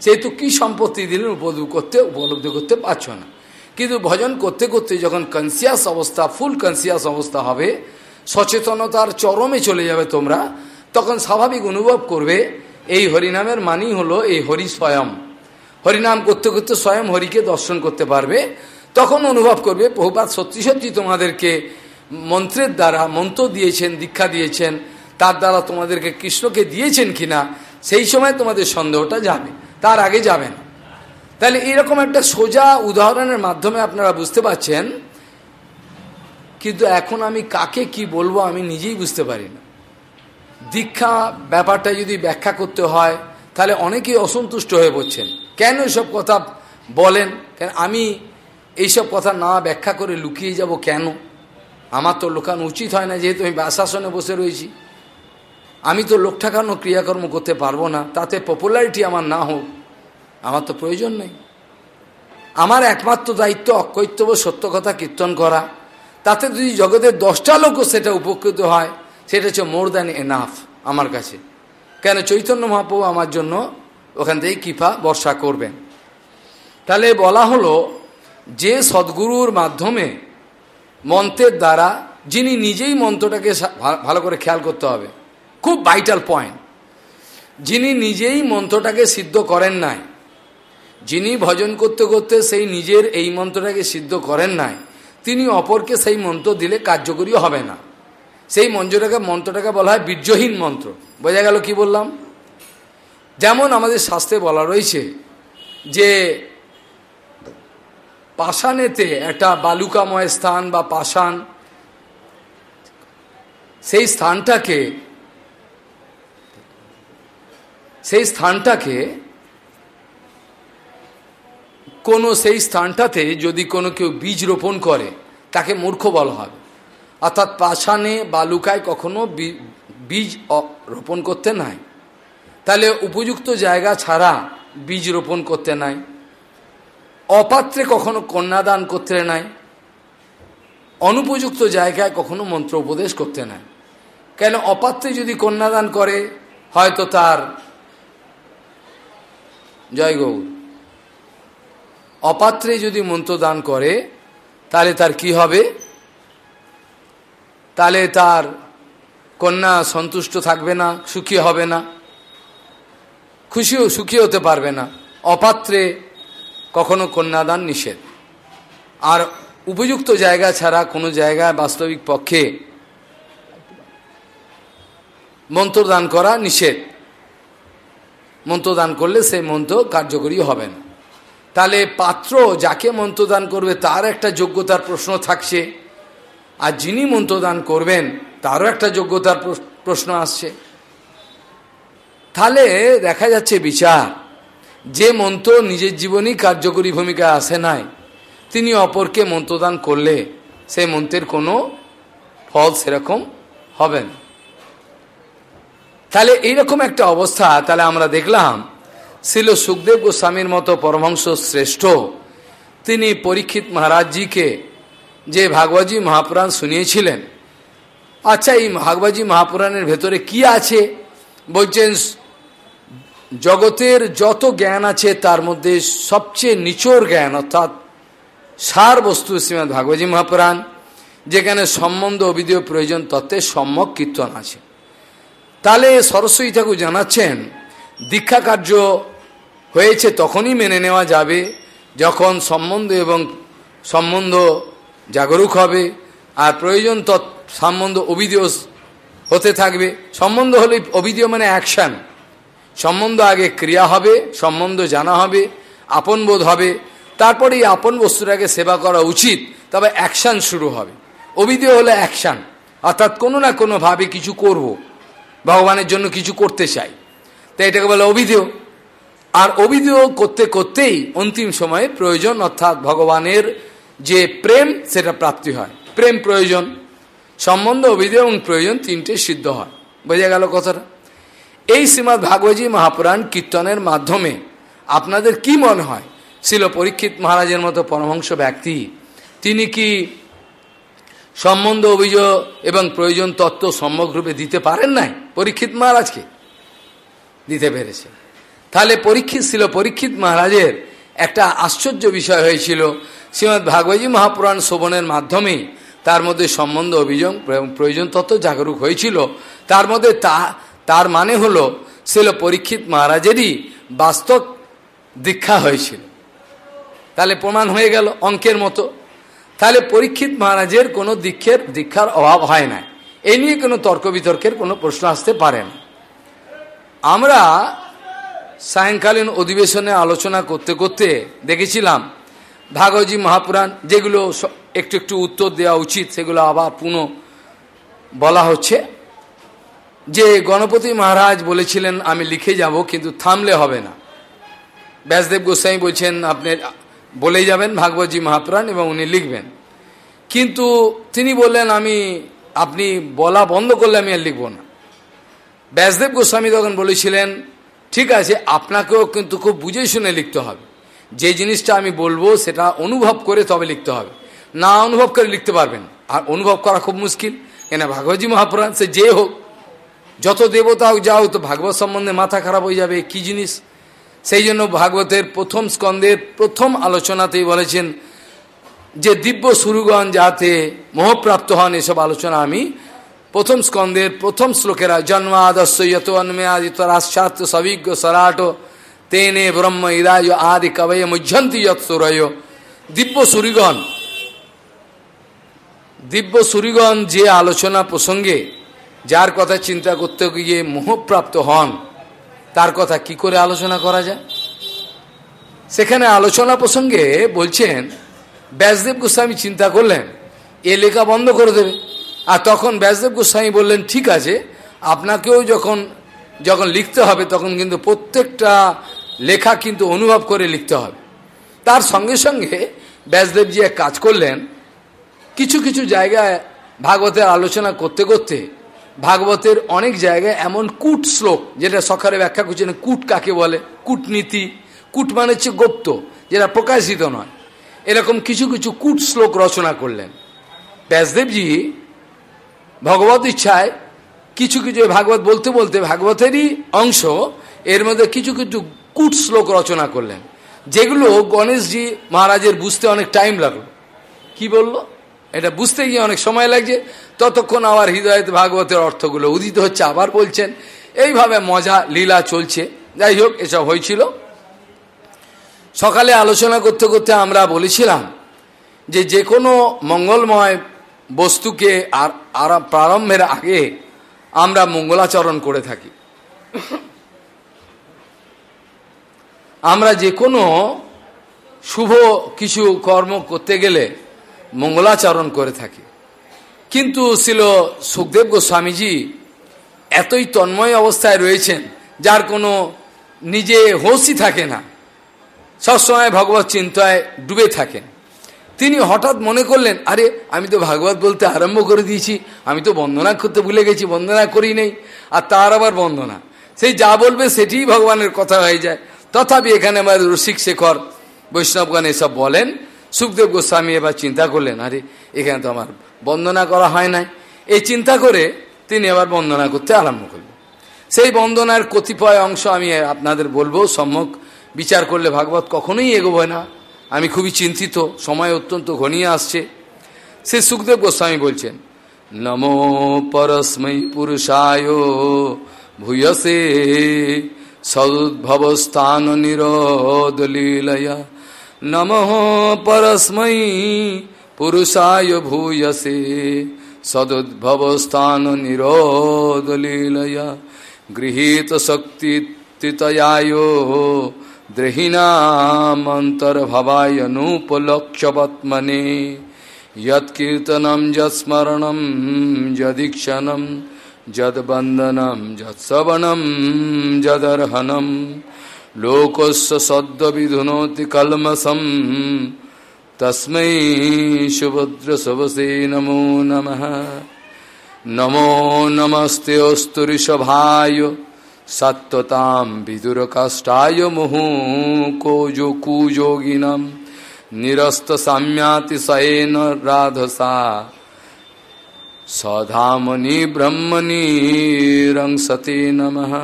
সেহেতু কি সম্পত্তি দিলেন উপলব্ধি করতে উপলব্ধি করতে পারছ না? কিন্তু ভজন করতে করতে যখন কনসিয়াস অবস্থা, ফুল কনসিয়াস অবস্থা হবে, সচেতনতার চরমে চলে যাবে তোমরা, তখন স্বাভাবিক অনুভব করবে, এই হরিনামের মানি হলো এই হরি স্বয়ং। হরিনাম করতে করতে স্বয়ং হরিকে দর্শন করতে পারবে তখন অনুভব করবে বহুপাত সত্যি সত্যি তোমাদেরকে মন্ত্রের দ্বারা মন্ত্র দিয়েছেন, দীক্ষা দিয়েছেন, তার দ্বারা তোমাদেরকে কৃষ্ণকে দিয়েছেন কিনা, সেই সময় তোমাদের সন্দেহটা যাবে, তার আগে যাবেন। তাহলে এরকম একটা সোজা উদাহরণের মাধ্যমে আপনারা বুঝতে পারছেন, কিন্তু এখন আমি কাকে কি বলব আমি নিজেই বুঝতে পারি না। দীক্ষা ব্যাপারটা যদি ব্যাখ্যা করতে হয়, তাহলে অনেকেই অসন্তুষ্ট হয়ে পড়ছেন। কেন এসব কথা বলেন? কেন আমি এইসব কথা না ব্যাখ্যা করে লুকিয়ে যাব কেন? আমার তো লোকানো উচিত হয় না, যেহেতু আমি আশাসনে বসে রয়েছি। আমি তো লোক ঠাকানো ক্রিয়াকর্ম করতে পারব না, তাতে পপুলারিটি আমার না হোক, আমার তো প্রয়োজন নেই। আমার একমাত্র দায়িত্ব অকৈত্যব সত্য কথা কীর্তন করা। তাতে যদি জগতের দশটা লোকও সেটা উপকৃত হয়, সেটা হচ্ছে মোর দ্যান এনাফ আমার কাছে। কেন চৈতন্য মহাপ্রভু আমার জন্য ওখান থেকে কৃপা বর্ষা করবেন। তাহলে বলা হলো যে সদ্গুরুর মাধ্যমে মন্ত্রের দ্বারা যিনি নিজেই মন্ত্রটাকে ভালো করে খেয়াল করতে হবে। খুব ভাইটাল পয়েন্ট যিনি নিজেই মন্ত্রটাকে সিদ্ধ করেন নাই, যিনি ভজন করতে করতে সেই নিজের এই মন্ত্রটাকে সিদ্ধ করেন নাই, তিনি অপরকে সেই মন্ত্র দিলে কার্যকরী হবে না। সেই মন্ত্রটাকে মন্ত্রটাকে বলা হয় বীর্যহীন মন্ত্র। বোঝা গেল কি বললাম? যেমন আমাদের শাস্ত্রে বলা রয়েছে যে পাষাণেতে একটা বালুকাময় স্থান বা পাষাণ, সেই স্থানটাকে সেই স্থানটাকে, কোনো সেই স্থানটাতে যদি কোনো কেউ বীজ রোপণ করে, তাকে মূর্খ বলা হবে অর্থাৎ পাষাণে বালুকায় কখনো বীজ রোপণ করতে নাই। তাহলে উপযুক্ত জায়গা ছাড়া বীজ রোপণ করতে নাই। অপাত্রে কখনো কন্যাদান করতে নাই অনুপযুক্ত জায়গায় কখনো মন্ত্র উপদেশ করতে নাই কেন অপাত্রে যদি কন্যাদান করে, হয়তো তার জয় গৌর। অপাত্রে যদি মন্ত্র দান করে, তাহলে তার কি হবে? তাহলে তার কন্যা সন্তুষ্ট থাকবে না, সুখী হবে না, খুশিও, সুখী হতে পারবে না। অপাত্রে কখনো কন্যাদান নিষেধ। আর উপযুক্ত জায়গা ছাড়া কোনো জায়গায় বাস্তবিক পক্ষে মন্ত্রদান করা নিষেধ। মন্ত্রদান করলে সেই মন্ত্র কার্যকরী হবে না। তাহলে পাত্র যাকে মন্ত্রদান করবে তার একটা যোগ্যতার প্রশ্ন থাকছে। আর যিনি মন্ত্রদান করবেন তারও একটা যোগ্যতার প্রশ্ন আসছে। তাহলে দেখা যাচ্ছে বিচার। যে মন্ত্র নিজের জীবনেই কার্যকরী ভূমিকা আসে নাই, তিনি অপরকে মন্ত্রদান করলে সেই মন্ত্রের কোনো ফল সেরকম হবে না। তাহলে এইরকম একটা অবস্থা, তাহলে আমরা দেখলাম, ছিল সুখদেব গোস্বামীর মতো পরমহংস শ্রেষ্ঠ। তিনি পরীক্ষিত মহারাজজিকে যে ভাগবতী মহাপুরাণ শুনিয়েছিলেন আচ্ছা এই ভাগবতী মহাপুরাণের ভেতরে কি আছে? বলছেন জগতের যত জ্ঞান আছে, তার মধ্যে সবচেয়ে নিচোর জ্ঞান, অর্থাৎ সার বস্তু শ্রীমৎ ভাগবতী মহাপুরাণ, যেখানে সম্বন্ধ অবিধীয় প্রয়োজন, তত্ত্বে সম্যক কীর্তন আছে। তাহলে সরস্বতী ঠাকুর জানাচ্ছেন, দীক্ষা কার্য হয়েছে তখনই মেনে নেওয়া যাবে যখন সম্বন্ধ এবং সম্বন্ধ জাগরুক হবে, আর প্রয়োজন তৎ সম্বন্ধ অবিধীয় হতে থাকবে। সম্বন্ধ হলে অবিধীয় মানে অ্যাকশান সম্বন্ধ আগে ক্রিয়া হবে, সম্বন্ধ জানা হবে, আপন বোধ হবে। তারপরে এই আপন বস্তুটাকে সেবা করা উচিত, তবে অ্যাকশান শুরু হবে। অবিধীয় হলে অ্যাকশান। অর্থাৎ কোনো না কোনোভাবে কিছু করব। ভগবানের জন্য কিছু করতে চাই। তাই এটাকে বলে অবিধেয় আর অবিধেয় করতে করতেই অন্তিম সময়ে প্রয়োজন, অর্থাৎ ভগবানের যে প্রেম, সেটা প্রাপ্তি হয়। প্রেম প্রয়োজন, সম্বন্ধ অবিধেয় এবং প্রয়োজন তিনটে সিদ্ধ হয়। বোঝা গেল কথাটা? এই শ্রীমৎ ভাগবতী মহাপুরাণ কীর্তনের মাধ্যমে আপনাদের কি মনে হয়? ছিল পরীক্ষিত মহারাজের মতো পরমহংস ব্যক্তি, তিনি কি সম্বন্ধ অভিযোগ এবং প্রয়োজন তত্ত্ব সম্যকরূপে দিতে পারেন নাই পরীক্ষিত মহারাজকে? দিতে পেরেছে তাহলে পরীক্ষিত ছিল পরীক্ষিত মহারাজের একটা আশ্চর্য বিষয় হয়েছিল। শ্রীমৎ ভাগবতী মহাপুরাণ শোভনের মাধ্যমে তার মধ্যে সম্বন্ধ অভিযোগ প্রয়োজন তত্ত্ব জাগরুক হয়েছিল। তার মধ্যে তা তার মানে হলো, ছিল পরীক্ষিত মহারাজেরই বাস্তব দীক্ষা হয়েছিল। তাহলে প্রমাণ হয়ে গেল অঙ্কের মতো। তাহলে পরীক্ষিত মহারাজের কোনো দীক্ষের, দীক্ষার অভাব হয় না। এ নিয়ে কোনো তর্ক বিতর্কের কোনো প্রশ্ন আসতে পারে না। আমরা সায়ংকালীন অধিবেশনে আলোচনা করতে করতে দেখেছিলাম, ভাগবতী মহাপুরাণ যেগুলো একটু একটু উত্তর দেওয়া উচিত, সেগুলো আবার পুনঃ বলা হচ্ছে। যে গণপতি মহারাজ বলেছিলেন, আমি লিখে যাব, কিন্তু থামলে হবে না। ব্যাসদেব গোস্বাই বলছেন, আপনি বলেই যাবেন, ভাগবতী মহাপ্রাণ, এবং উনি লিখবেন। কিন্তু তিনি বললেন, আমি, আপনি বলা বন্ধ করলে আমি আর লিখব না। ব্যাসদেব গোস্বামী তখন বলেছিলেন, ঠিক আছে, আপনাকেও কিন্তু খুব বুঝে শুনে লিখতে হবে। যে জিনিসটা আমি বলব, সেটা অনুভব করে তবে লিখতে হবে। না অনুভব করে লিখতে পারবেন আর অনুভব করা খুব মুশকিল। কেন ভাগবতী মহাপ্রাণ, সে যে হোক যত দেবতা হোক যাও তো ভাগবত সম্বন্ধে মাথা খারাপ হয়ে যাবে, কি জিনিস? সেই জন্য ভাগবতের প্রথম স্কন্ধের প্রথম আলোচনাতেই বলেছেন যে দিব্য সুরুগণ যাতে মোহপ্রাপ্ত হন, এসব আলোচনা আমি প্রথম স্কন্ধের প্রথম শ্লোকেরা জন্মাদস্য যত অন্ময়াদিত রাশ্চাত্য সবিজ্ঞ সরাট, তেনে ব্রহ্ম ইরায় আদি কবয় মুঝন্তি যৎসুরয় দিব্য সুরিগণ দিব্য সুরিগণ যে আলোচনা প্রসঙ্গে যার কথা চিন্তা করতে গিয়ে মোহপ্রাপ্ত হন, তার কথা কি করে আলোচনা করা যায়? সেখানে আলোচনা প্রসঙ্গে বলছেন, ব্যাসদেব গোস্বামী চিন্তা করলেন, এ লেখা বন্ধ করে দেবে। আর তখন ব্যাসদেব গোস্বামী বললেন, ঠিক আছে, আপনাকেও যখন যখন লিখতে হবে, তখন কিন্তু প্রত্যেকটা লেখা কিন্তু অনুভব করে লিখতে হবে। তার সঙ্গে সঙ্গে ব্যাসদেবজি এক কাজ করলেন, কিছু কিছু জায়গায় ভাগবতের আলোচনা করতে করতে ভাগবতের অনেক জায়গায় এমন কুট শ্লোক, যেটা সকালে ব্যাখ্যা করছেন কুট কাকে বলে? কূটনীতি। কুট মানে হচ্ছে গুপ্ত, যেটা প্রকাশিত নয়। এরকম কিছু কিছু কুট শ্লোক রচনা করলেন। ব্যাসদেবজি ভগবত ইচ্ছায় কিছু কিছু, ভাগবত বলতে বলতে ভাগবতেরই অংশ, এর মধ্যে কিছু কিছু কুট শ্লোক রচনা করলেন। যেগুলো গণেশজি মহারাজের বুঝতে অনেক টাইম লাগল। কি বলল? এটা বুঝতে গিয়ে অনেক সময় লাগছে। ততক্ষণ আবার হৃদয়তে ভাগবতের অর্থগুলো উদিত হচ্ছে, আবার বলছেন, এইভাবে মজা, লীলা চলছে। যাই হোক, এসব হয়েছিল। সকালে আলোচনা করতে করতে আমরা বলেছিলাম যে যে কোনো মঙ্গলময় বস্তুকে আর প্রারম্ভের আগে আমরা মঙ্গলাচরণ করে থাকি। আমরা যে কোনো শুভ কিছু কর্ম করতে গেলে মঙ্গলাচরণ করে থাকে। কিন্তু ছিল সুখদেব গোস্বামীজি এতই তন্ময় অবস্থায় রয়েছেন, যার কোনো নিজে হোসই থাকে না। সবসময় ভগবত চিন্তায় ডুবে থাকেন। তিনি হঠাৎ মনে করলেন, আরে, আমি তো ভাগবত বলতে আরম্ভ করে দিয়েছি। আমি তো বন্দনা করতে ভুলে গেছি, বন্দনা করি নেই। আর তার আবার বন্দনা। সেই যা বলবে সেটিই ভগবানের কথা হয়ে যায়। তথাপি এখানে আমার রসিক শেখর, বৈষ্ণবগণ এসব বলেন। সুখদেব গোস্বামী এবার চিন্তা করলেন, আরে, এখানে তো আমার বন্দনা করা হয় নাই। এই চিন্তা করে তিনি আবার বন্দনা করতে আরম্ভ করলেন। সেই বন্দনার কতিপয় অংশ আমি আপনাদের বলব, সম্যক বিচার করলে ভাগবত কখনোই এগোবে না। আমি খুবই চিন্তিত, সময় অত্যন্ত ঘনিয়ে আসছে। সে সুখদেব গোস্বামী বলছেন, নমো পরস্মৈ পুরুষায় ভূয়সে সদুদ্ভবস্থান নিরোদলীলয়া नमः परस्मै पुरुषाय भूयसे। सदुद्भवस्थान निरोदलीलया गृहीत शक्तितयायो द्रहिणामन्तर्भवाय नूपलक्षवत्मने यत्कीर्तनं यत्स्मरणं यदीक्षणं यद्वन्दनं यत्सवनं यदर्हनम् লোকস্য সদ্য বিধুনতি কলমসম তস্মৈ সুভদ্র সবসে নমো নম নমো নমস্তে অস্তুষভায় সত্যতাম বিদুর কষ্টায় মুহুকোজো কুযোগিনম নিরস্ত সাম্যাতি সয়েন রাধসা সধামনি ব্রহ্মণি রংসতে নমঃ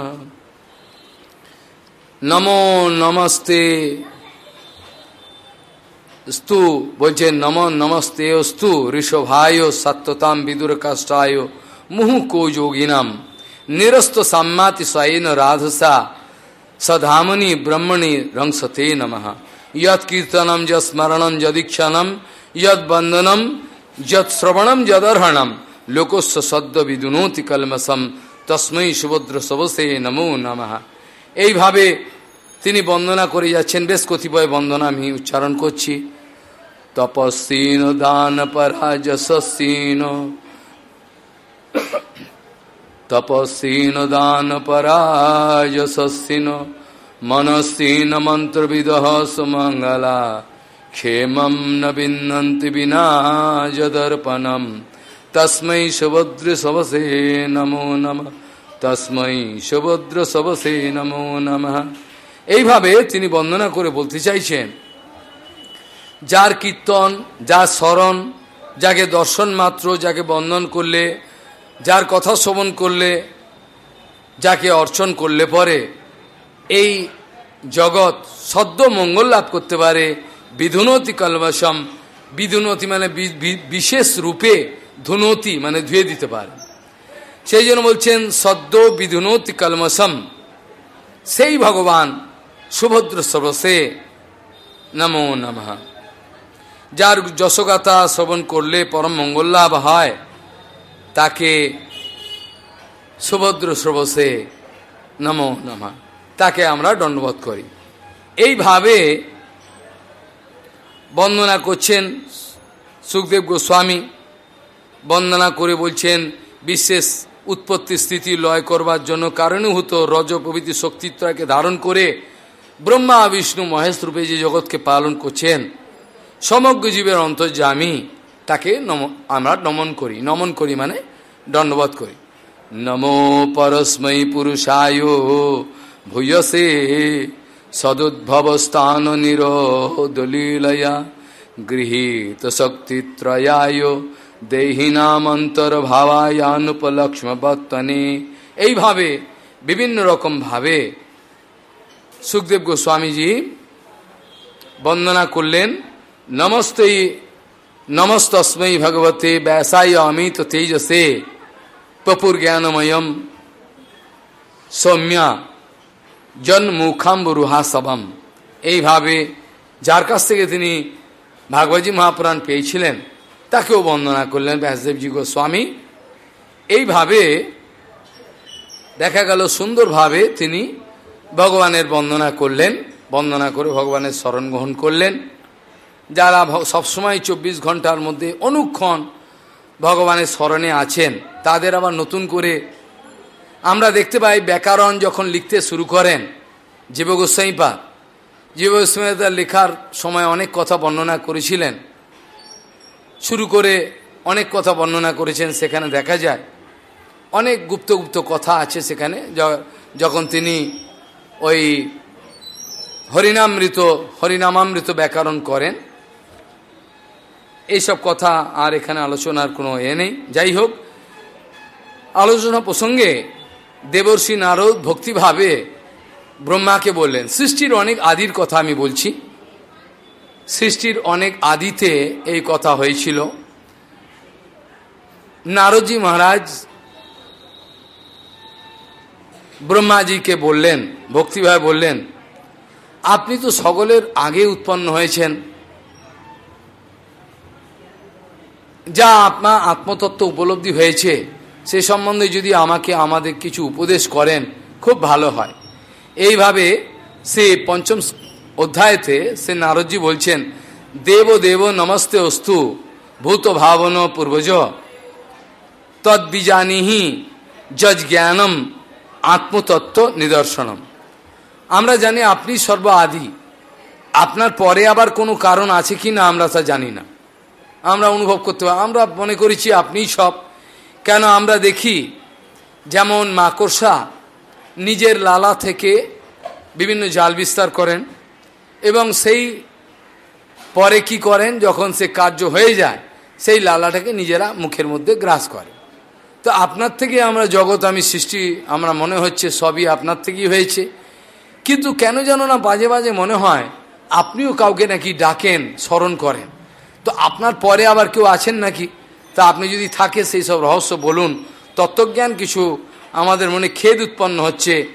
নমো নমস্তে। স্তু বলছে নম নমস্তে স্তু ঋষভায় সত্যতাম বিদুর কাষ্টায় মুহু কৌযোগিনাম নিরস্ত সাম্মাতি স্বয়েন রাধসা সধামনি ব্রহ্মণি রংসতে নম। ইয়ৎ কীর্তনম যৎস্মরণম যদীক্ষণম ইয়ৎ বন্দনম যৎশ্রবণম যদর্হণম লোকস্ব সদ্য বিদুনোতি কলমসম তস্মৈ সুভদ্র সবসে নমো নম। এইভাবে তিনি বন্দনা করে যাচ্ছেন, বেশ কতিপয় বন্দনা আমি উচ্চারণ করছি। তপস্বীন দান পরাজসীন তপস্বীন দান পরাজসীন মনস্বীন মন্ত্রবিদ সুমঙ্গলা। ক্ষেমম ন বিন্নন্তি বিনাজদর্পণম তস্মৈ সুভদ্রসবসে নমো নম। তস্মৈ সুভদ্রসবসে নমো নমঃ। এইভাবে তিনি বন্দনা করে বলতে চাইছেন, যার কীর্তন, যার স্মরণ, যাকে দর্শন মাত্র, যাকে বন্দন করলে, যার কথা শ্রবণ করলে, যাকে অর্চন করলে পরে, এই জগৎ সদ্য মঙ্গল লাভ করতে পারে, বিধুনতি কলবসম বিধুনতি মানে বিশেষ রূপে ধুনতি মানে ধুয়ে দিতে পারে। সেই জন্য বলছেন, সদ্য বিধুনতি কলমসম সেই ভগবান সুভদ্র সরসে নমো নমঃ। যার যশগাথা শ্রবণ করলে পরম মঙ্গল লাভ হয়, তাকে সুভদ্র শ্রবসে নমো নমঃ। তাকে আমরা দণ্ডবোধ করি। এইভাবে বন্দনা করছেন সুখদেব গোস্বামী। বন্দনা করে বলছেন, বিশেষ উৎপত্তি স্থিতি লয় করবার জন্য কারণীভূত রজ প্রভৃতি শক্তিত্বকে ধারণ করে ব্রহ্মা, বিষ্ণু, মহেশ রূপে যে জগৎকে পালন করছেন। সমগ্র জীবের অন্তর্যামী, তাকে নম, আমরা নমন করি। নমন করি মানে দণ্ডবোধ করি। নমো পরস্মৈ পুরুষায় ভূয়সে সদুদ্ভব স্থান সদুদ্ভবস্থান নিরোদলীলয়া গৃহীত শক্তিত্রয়ায় দেহিনামন্তর্ভাবায়ানুপলক্ষ্মবত্তনে এইভাবে বিভিন্ন রকম ভাবে সুখদেব গোস্বামীজি বন্দনা করলেন, নমস্তে নমস্তস্মৈ ভগবতে ব্যাসায় অমিত তেজসে পপুর জ্ঞানময়ম সৌম্যা জন্মুখাম্বরুহা সবম এইভাবে যার কাছ থেকে তিনি ভাগবতী মহাপুরাণ পেয়েছিলেন, তাকেও বন্দনা করলেন ব্যাসদেবজি গোস্বামী। এইভাবে দেখা গেল সুন্দরভাবে তিনি ভগবানের বন্দনা করলেন, বন্দনা করে ভগবানের স্মরণ গ্রহণ করলেন। যারা সবসময় চব্বিশ ঘণ্টার মধ্যে অনুক্ষণ ভগবানের স্মরণে আছেন, তাদের আবার নতুন করে আমরা দেখতে পাই ব্যাকরণ যখন লিখতে শুরু করেন, জীব গোস্বাইপা জীব গোস্বাই তার লেখার সময় অনেক কথা বর্ণনা করেছিলেন। শুরু করে অনেক কথা বর্ণনা করেছেন, সেখানে দেখা যায়। অনেক গুপ্ত গুপ্ত কথা আছে সেখানে যখন তিনি ওই হরিনামৃত, হরিনামামৃত ব্যাকরণ করেন। এইসব কথা আর এখানে আলোচনার কোনো এ নেই। যাই হোক, আলোচনা প্রসঙ্গে দেবর্ষী নারদ ভক্তিভাবে ব্রহ্মাকে বললেন, সৃষ্টির অনেক আদির কথা আমি বলছি। সৃষ্টির অনেক আদিতে এই কথা হয়েছিল। নারদজি মহারাজ ব্রহ্মাজিকে বললেন ভক্তিভাবে বললেন, আপনি তো সকলের আগে উৎপন্ন হয়েছেন। যা আপনার আত্মতত্ত্ব উপলব্ধি হয়েছে, সে সম্বন্ধে যদি আমাকে আমাদের কিছু উপদেশ করেন, খুব ভালো হয়। এইভাবে সে পঞ্চম অধ্যায়তে সে নারদজি বলছেন, দেব দেব, নমস্তে অস্তু, ভূত ভাবন পূর্বজ, তদ্বিজানিহি জ্ঞানম আত্মতত্ত্ব নিদর্শনম। আমরা জানি আপনি সর্ব আদি। আপনার পরে আবার কোনো কারণ আছে কি না আমরা তা জানি না। আমরা অনুভব করতে আমরা মনে করেছি আপনিই সব। কেন আমরা দেখি যেমন মাকড়সা নিজের লালা থেকে বিভিন্ন জাল বিস্তার করেন এবং সেই পরে কি করেন? যখন সে কার্য হয়ে যায়, সেই লালাটাকে নিজেরা মুখের মধ্যে গ্রাস করে। তো আপনার থেকে আমরা জগৎ, আমি সৃষ্টি, আমরা মনে হচ্ছে সবই আপনার থেকেই হয়েছে। কিন্তু কেন যেন না বাজে বাজে মনে হয়, আপনিও কাউকে নাকি ডাকেন, স্মরণ করেন। তো আপনার পরে আবার কেউ আছেন নাকি? তা আপনি যদি থাকে সেই সব রহস্য বলুন। তত্ত্বজ্ঞান কিছু আমাদের মনে খেদ উৎপন্ন হচ্ছে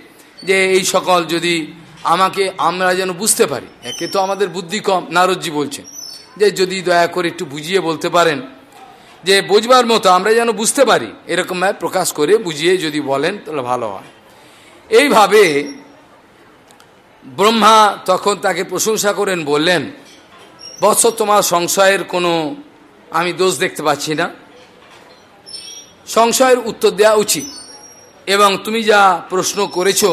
যে এই সকল যদি আমাকে আমরা যেন বুঝতে পারি। একে তো আমাদের বুদ্ধি কম, নারদজি বলছেন। যে যদি দয়া করে একটু বুঝিয়ে বলতে পারেন। যে বুঝবার মতো আমরা যেন বুঝতে পারি এরকমভাবে প্রকাশ করে বুঝিয়ে যদি বলেন তাহলে ভালো হয়। এইভাবে ব্রহ্মা তখন তাকে প্রশংসা করেন, বললেন, বৎস তোমার সংশয়ের কোনো আমি দোষ দেখতে পাচ্ছি না। সংশয়ের উত্তর দেওয়া উচিত। এবং তুমি যা প্রশ্ন করেছ,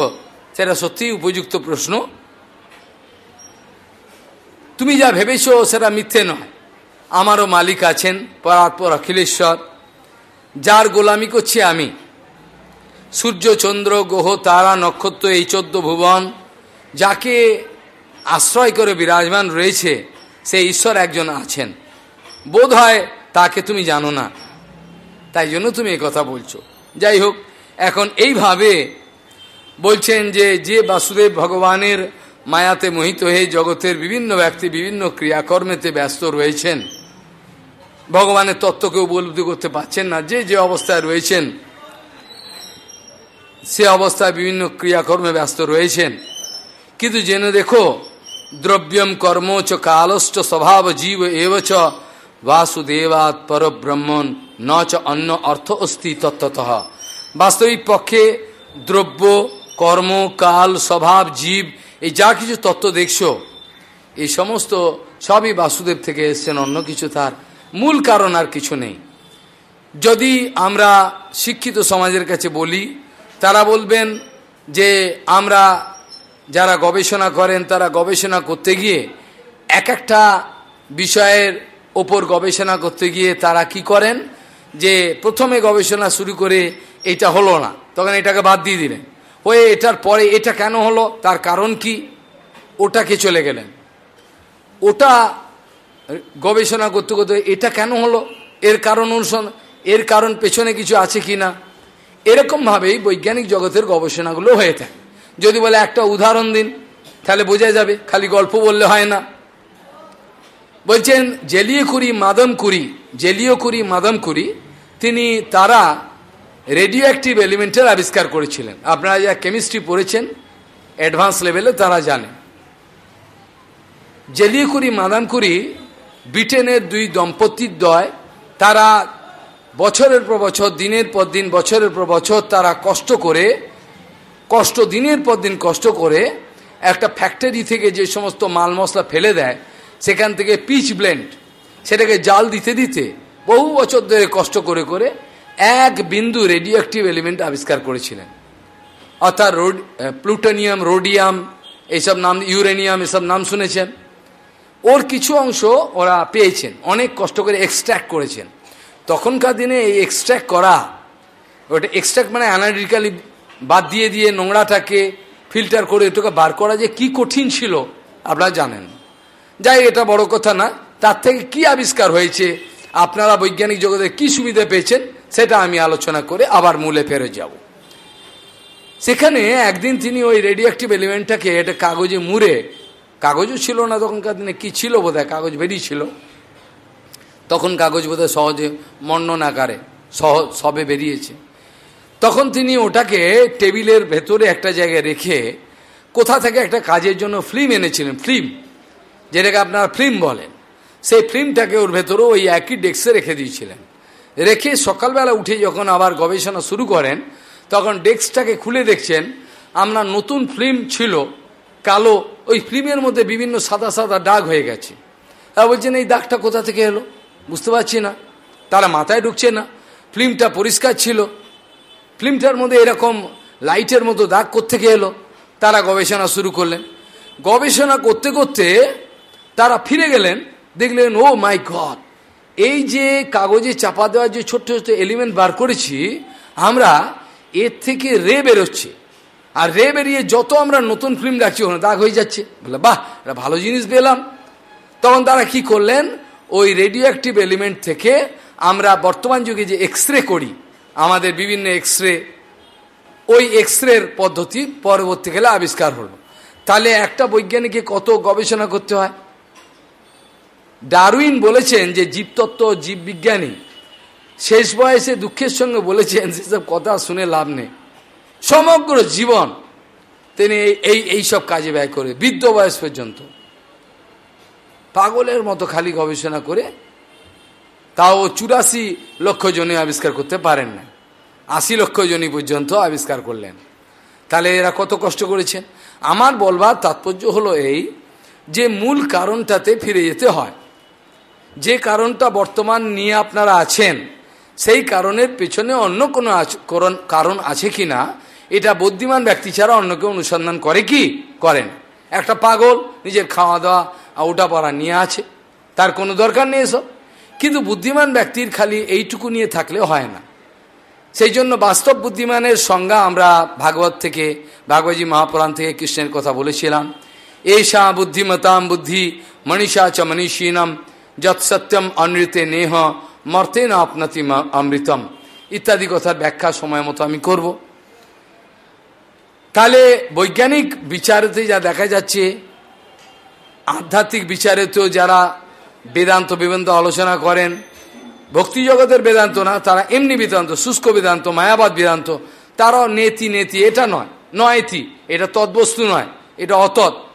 সেটা সত্যিই উপযুক্ত প্রশ্ন। তুমি যা ভেবেছ, সেটা মিথ্যে নয়। আমারও মালিক আছেন পরাৎপর অখিলেশ্বর, যার গোলামি করছি আমি। সূর্য, চন্দ্র, গ্রহ, তারা, নক্ষত্র, এই চোদ্দ ভুবন, যাকে আশ্রয় করে বিরাজমান রয়েছে, সেই ঈশ্বর একজন আছেন। বোধ হয় তাকে তুমি জানো না। তাই জন্য তুমি কথা বলছো। যাই হোক, এখন এইভাবে বলছেন যে যে বাসুদেব ভগবানের মায়াতে মোহিত হয়ে জগতের বিভিন্ন ব্যক্তি বিভিন্ন ক্রিয়াকর্মেতে ব্যস্ত রয়েছেন। ভগবানের তত্ত্বকে উপলব্ধি করতে পারছেন না। যে যে অবস্থায় রয়েছেন, সে অবস্থায় বিভিন্ন ক্রিয়াকর্মে ব্যস্ত রয়েছেন। কিন্তু জেনে দেখো, দ্রব্যম কর্ম চ কালশ্চ স্বভাব জীব এব চ বাসুদেবাৎ পরব্রহ্মণ, ন চ অন্য অর্থ অস্তি তত্ত্বত। বাস্তবিক পক্ষে দ্রব্য, কর্ম, কাল, স্বভাব, জীব এই যা কিছু তত্ত্ব দেখছ, এই সমস্ত সবই বাসুদেব থেকে এসছেন, অন্য কিছু তার মূল কারণ আর কিছু নেই। যদি আমরা শিক্ষিত সমাজের কাছে বলি, তারা বলবেন যে আমরা যারা গবেষণা করেন, তারা গবেষণা করতে গিয়ে এক একটা বিষয়ের ওপর গবেষণা করতে গিয়ে তারা কি করেন, যে প্রথমে গবেষণা শুরু করে এটা হলো না, তখন এটাকে বাদ দিয়ে দিলেন। হয়ে এটার পরে এটা কেন হলো? তার কারণ কি? ওটাকে চলে গেলেন? ওটা গবেষণা করতে করতে এটা কেন হলো? এর কারণ অনুসন্ধান এর কারণ পেছনে কিছু আছে কি না? এরকমভাবেই বৈজ্ঞানিক জগতের গবেষণাগুলো হয়ে থাকে। যদি বলে একটা উদাহরণ দিন, তাহলে বোঝা যাবে, খালি গল্প বললে হয় না। বলছেন জেলিয়ে কুরি মাদম কুরি জেলিও কুরি মাদম কুরি তিনি তারা রেডিও অ্যাক্টিভ এলিমেন্টের আবিষ্কার করেছিলেন। আপনারা যা কেমিস্ট্রি পড়েছেন অ্যাডভান্স লেভেলে তারা জানে। জেলিয়ে কুরি মাদাম কুরি ব্রিটেনের দুই দম্পতির দয়, তারা বছরের পর বছর, দিনের পর দিন, বছরের পর বছর তারা কষ্ট করে, কষ্ট, দিনের পর দিন কষ্ট করে একটা ফ্যাক্টরি থেকে যে সমস্ত মাল মশলা ফেলে দেয়, সেখান থেকে পিচ ব্লেন্ড সেটাকে জাল দিতে দিতে বহু বছর ধরে কষ্ট করে করে এক বিন্দু রেডিও অ্যাক্টিভ এলিমেন্ট আবিষ্কার করেছিলেন। অর্থাৎ রোড প্লুটোনিয়াম রোডিয়াম এইসব নাম ইউরেনিয়াম এসব নাম শুনেছেন। ওর কিছু অংশ ওরা পেয়েছেন, অনেক কষ্ট করে এক্সট্র্যাক্ট করেছেন। তখনকার দিনে এই এক্সট্র্যাক্ট করা, ওটা এক্সট্র্যাক্ট মানে অ্যানালিটিক্যালি বাদ দিয়ে দিয়ে নোংরাটাকে ফিল্টার করে এটাকে বার করা যে কি কঠিন ছিল, আপনারা জানেন। যাই এটা বড় কথা না। তার থেকে কি আবিষ্কার হয়েছে? আপনারা বৈজ্ঞানিক জগতে কি সুবিধা পেয়েছেন? সেটা আমি আলোচনা করে আবার মূলে ফেরত যাব। সেখানে একদিন তিনি ওই রেডিওঅ্যাক্টিভ এলিমেন্টটাকে এটা কাগজে মুড়ে, কাগজও ছিল না তখনকার দিনে, কি ছিল বোধ কাগজ বেরিয়েছিল তখন কাগজ বোধহয় সহজে মন্নন আকারে সহ সবে বেরিয়েছে। তখন তিনি ওটাকে টেবিলের ভেতরে একটা জায়গায় রেখে কোথা থেকে একটা কাজের জন্য ফিল্ম এনেছিলেন, ফিল্ম, যেটাকে আপনারা ফিল্ম বলেন। সেই ফিল্মটাকে ওর ভেতরে ওই একই ডেস্কে রেখে দিয়েছিলেন। রেখে সকালবেলা উঠে যখন আবার গবেষণা শুরু করেন, তখন ডেস্কটাকে খুলে দেখছেন, আমরা নতুন ফিল্ম ছিল, কালো, ওই ফিল্মের মধ্যে বিভিন্ন সাদা সাদা দাগ হয়ে গেছে। তারা বলছেন, এই দাগটা কোথা থেকে এলো? বুঝতে পারছি না। তারা মাথায় ঢুকছে না। ফিল্মটা পরিষ্কার ছিল। ফিল্মটার মধ্যে এরকম লাইটের মতো দাগ কোথেকে এলো? তারা গবেষণা শুরু করলেন। গবেষণা করতে করতে তারা ফিরে গেলেন। দেখলেন ও মাই গড এই যে কাগজে চাপা দেওয়ার যে ছোট্ট ছোট্ট এলিমেন্ট বার করেছি, আমরা এর থেকে রে বেরোচ্ছে। আর রে বেরিয়ে যত আমরা নতুন ফিল্ম রাখছি ওখানে দাগ হয়ে যাচ্ছে। বলে বাহ এটা ভালো জিনিস পেলাম। তখন তারা কি করলেন? ওই রেডিও অ্যাক্টিভ এলিমেন্ট থেকে আমরা বর্তমান যুগে যে এক্স করি, আমাদের বিভিন্ন এক্স ওই এক্স পদ্ধতি পরবর্তীকালে আবিষ্কার হলো। তাহলে একটা বৈজ্ঞানিককে কত গবেষণা করতে হয়? ডারউইন বলেছেন যে জীবতত্ত্ব জীববিজ্ঞানী। শেষ বয়সে দুঃখের সঙ্গে বলেছেন সেসব কথা শুনে লাভ নেই। সমগ্র জীবন তিনি এই এই সব কাজে ব্যয় করে, বৃদ্ধ বয়স পর্যন্ত। পাগলের মতো খালি গবেষণা করে তাও চুরাশি লক্ষ জনে আবিষ্কার করতে পারেন না। আশি লক্ষ জনই পর্যন্ত আবিষ্কার করলেন। তাহলে এরা কত কষ্ট করেছেন? আমার বলবার তাৎপর্য হলো এই যে মূল কারণটাতে ফিরে যেতে হয়। যে কারণটা বর্তমান নিয়ে আপনারা আছেন, সেই কারণের পেছনে অন্য কোনো কারণ আছে কি না, এটা বুদ্ধিমান ব্যক্তি ছাড়া অন্য কেউ অনুসন্ধান করে কি? করেন। একটা পাগল, নিজের খাওয়া দাওয়া ওটা পড়া নিয়ে আছে, তার কোনো দরকার নেই এসব। কিন্তু বুদ্ধিমান ব্যক্তির খালি এইটুকু নিয়ে থাকলে হয় না। সেই জন্য বাস্তব বুদ্ধিমানের সংজ্ঞা আমরা ভাগবত থেকে, ভাগবতী মহাপুরাণ থেকে কৃষ্ণের কথা বলেছিলাম। এই এষা বুদ্ধিমতাম বুদ্ধি, মনীষা চ মনীষীনম যৎ সত্যম অনৃতে নেহ, মর্তে না আপনাতি অমৃতম। ইত্যাদি কথার ব্যাখ্যা সময় মতো আমি করব। তাহলে বৈজ্ঞানিক বিচারেতে যা দেখা যাচ্ছে, আধ্যাত্মিক বিচারেতেও যারা বেদান্ত বেদান্ত আলোচনা করেন, ভক্তি জগতের বেদান্ত না, তারা এমনি বেদান্ত, শুষ্ক বেদান্ত, মায়াবাদ বেদান্ত, তারাও নেতি নেতি, এটা নয় নয়তি এটা তদ্বস্তু নয়, এটা অতৎ।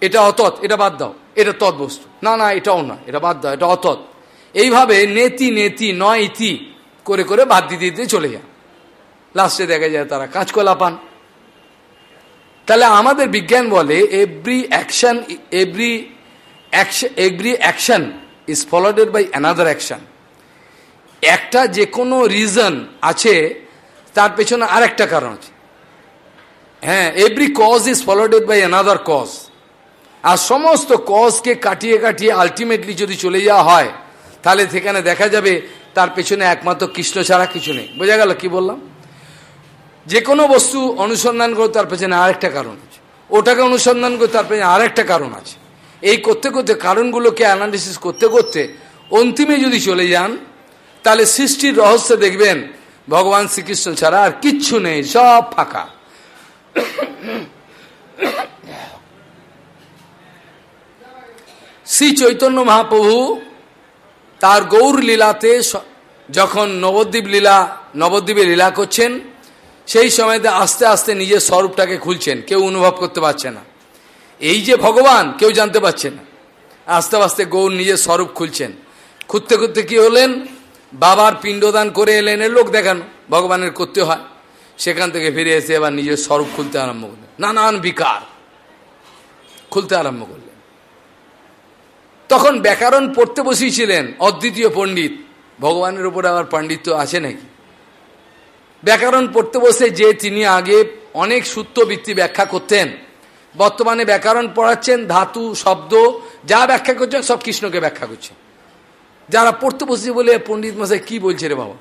এটা অতৎ, এটা বাদ দাও। এটা তদ্বস্তু না না, এটাও না, এটা বাদ দাও, এটা অতৎ। এইভাবে নেতি নেতি, নয়, ইতি করে করে বাদ দিতে দিতে চলে যায়। লাস্টে দেখা যায় তারা কাঁচকলা পান তাহলে আমাদের বিজ্ঞান বলে every action every every action is followed by another action একটা যে কোনো রিজন আছে, তার পেছনে আর একটা কারণ আছে। হ্যাঁ every cause is followed by another cause আর সমস্ত কজকে কাটিয়ে কাটিয়ে আলটিমেটলি যদি চলে যাওয়া হয়, তাহলে সেখানে দেখা যাবে তার পেছনে একমাত্র কৃষ্ণ ছাড়া কিছু নেই। বোঝা গেল কি বললাম? যে কোনো বস্তু অনুসন্ধান করে তার পেছনে আরেকটা কারণ আছে। ওটাকে অনুসন্ধান করে তার পেছনে আরেকটা কারণ আছে। এই করতে করতে কারণগুলোকে অ্যানালিসিস করতে করতে অন্তিমে যদি চলে যান, তাহলে সৃষ্টির রহস্য দেখবেন, ভগবান শ্রীকৃষ্ণ ছাড়া আর কিচ্ছু নেই, সব ফাঁকা। শ্রী চৈতন্য মহাপ্রভু তার গৌর লীলাতে যখন নবদ্বীপ লীলা, নবদ্বীপে লীলা করছেন, সেই সময়তে আস্তে আস্তে নিজের স্বরূপটাকে খুলছেন। কেউ অনুভব করতে পারছে না। এই যে ভগবান, কেউ জানতে পারছে না। আস্তে আস্তে গৌর নিজের স্বরূপ খুলছেন। খুঁজতে খুঁজতে কি হলেন? বাবার পিণ্ডদান করে এলেন, এর লোক দেখানো। ভগবানের করতে হয়। সেখান থেকে ফিরে এসে এবার নিজের স্বরূপ খুলতে আরম্ভ করলেন। নানান বিকার। খুলতে আরম্ভ করলেন। তখন ব্যাকরণ পড়তে বসিয়েছিলেন অদ্বিতীয় পণ্ডিত। ভগবানের উপরে আবার পাণ্ডিত্য আছে নাকি? ব্যাকরণ পড়তে বসে যে তিনি আগে অনেক সূত্রবৃত্তি ব্যাখ্যা করতেন। বর্তমানে ব্যাকরণ পড়াচ্ছেন ধাতু, শব্দ, যা ব্যাখ্যা করছেন সব কৃষ্ণকে ব্যাখ্যা করছেন। যারা পড়তে বসছে বলে, পণ্ডিত মশাই, কি বলছে রে বাবা?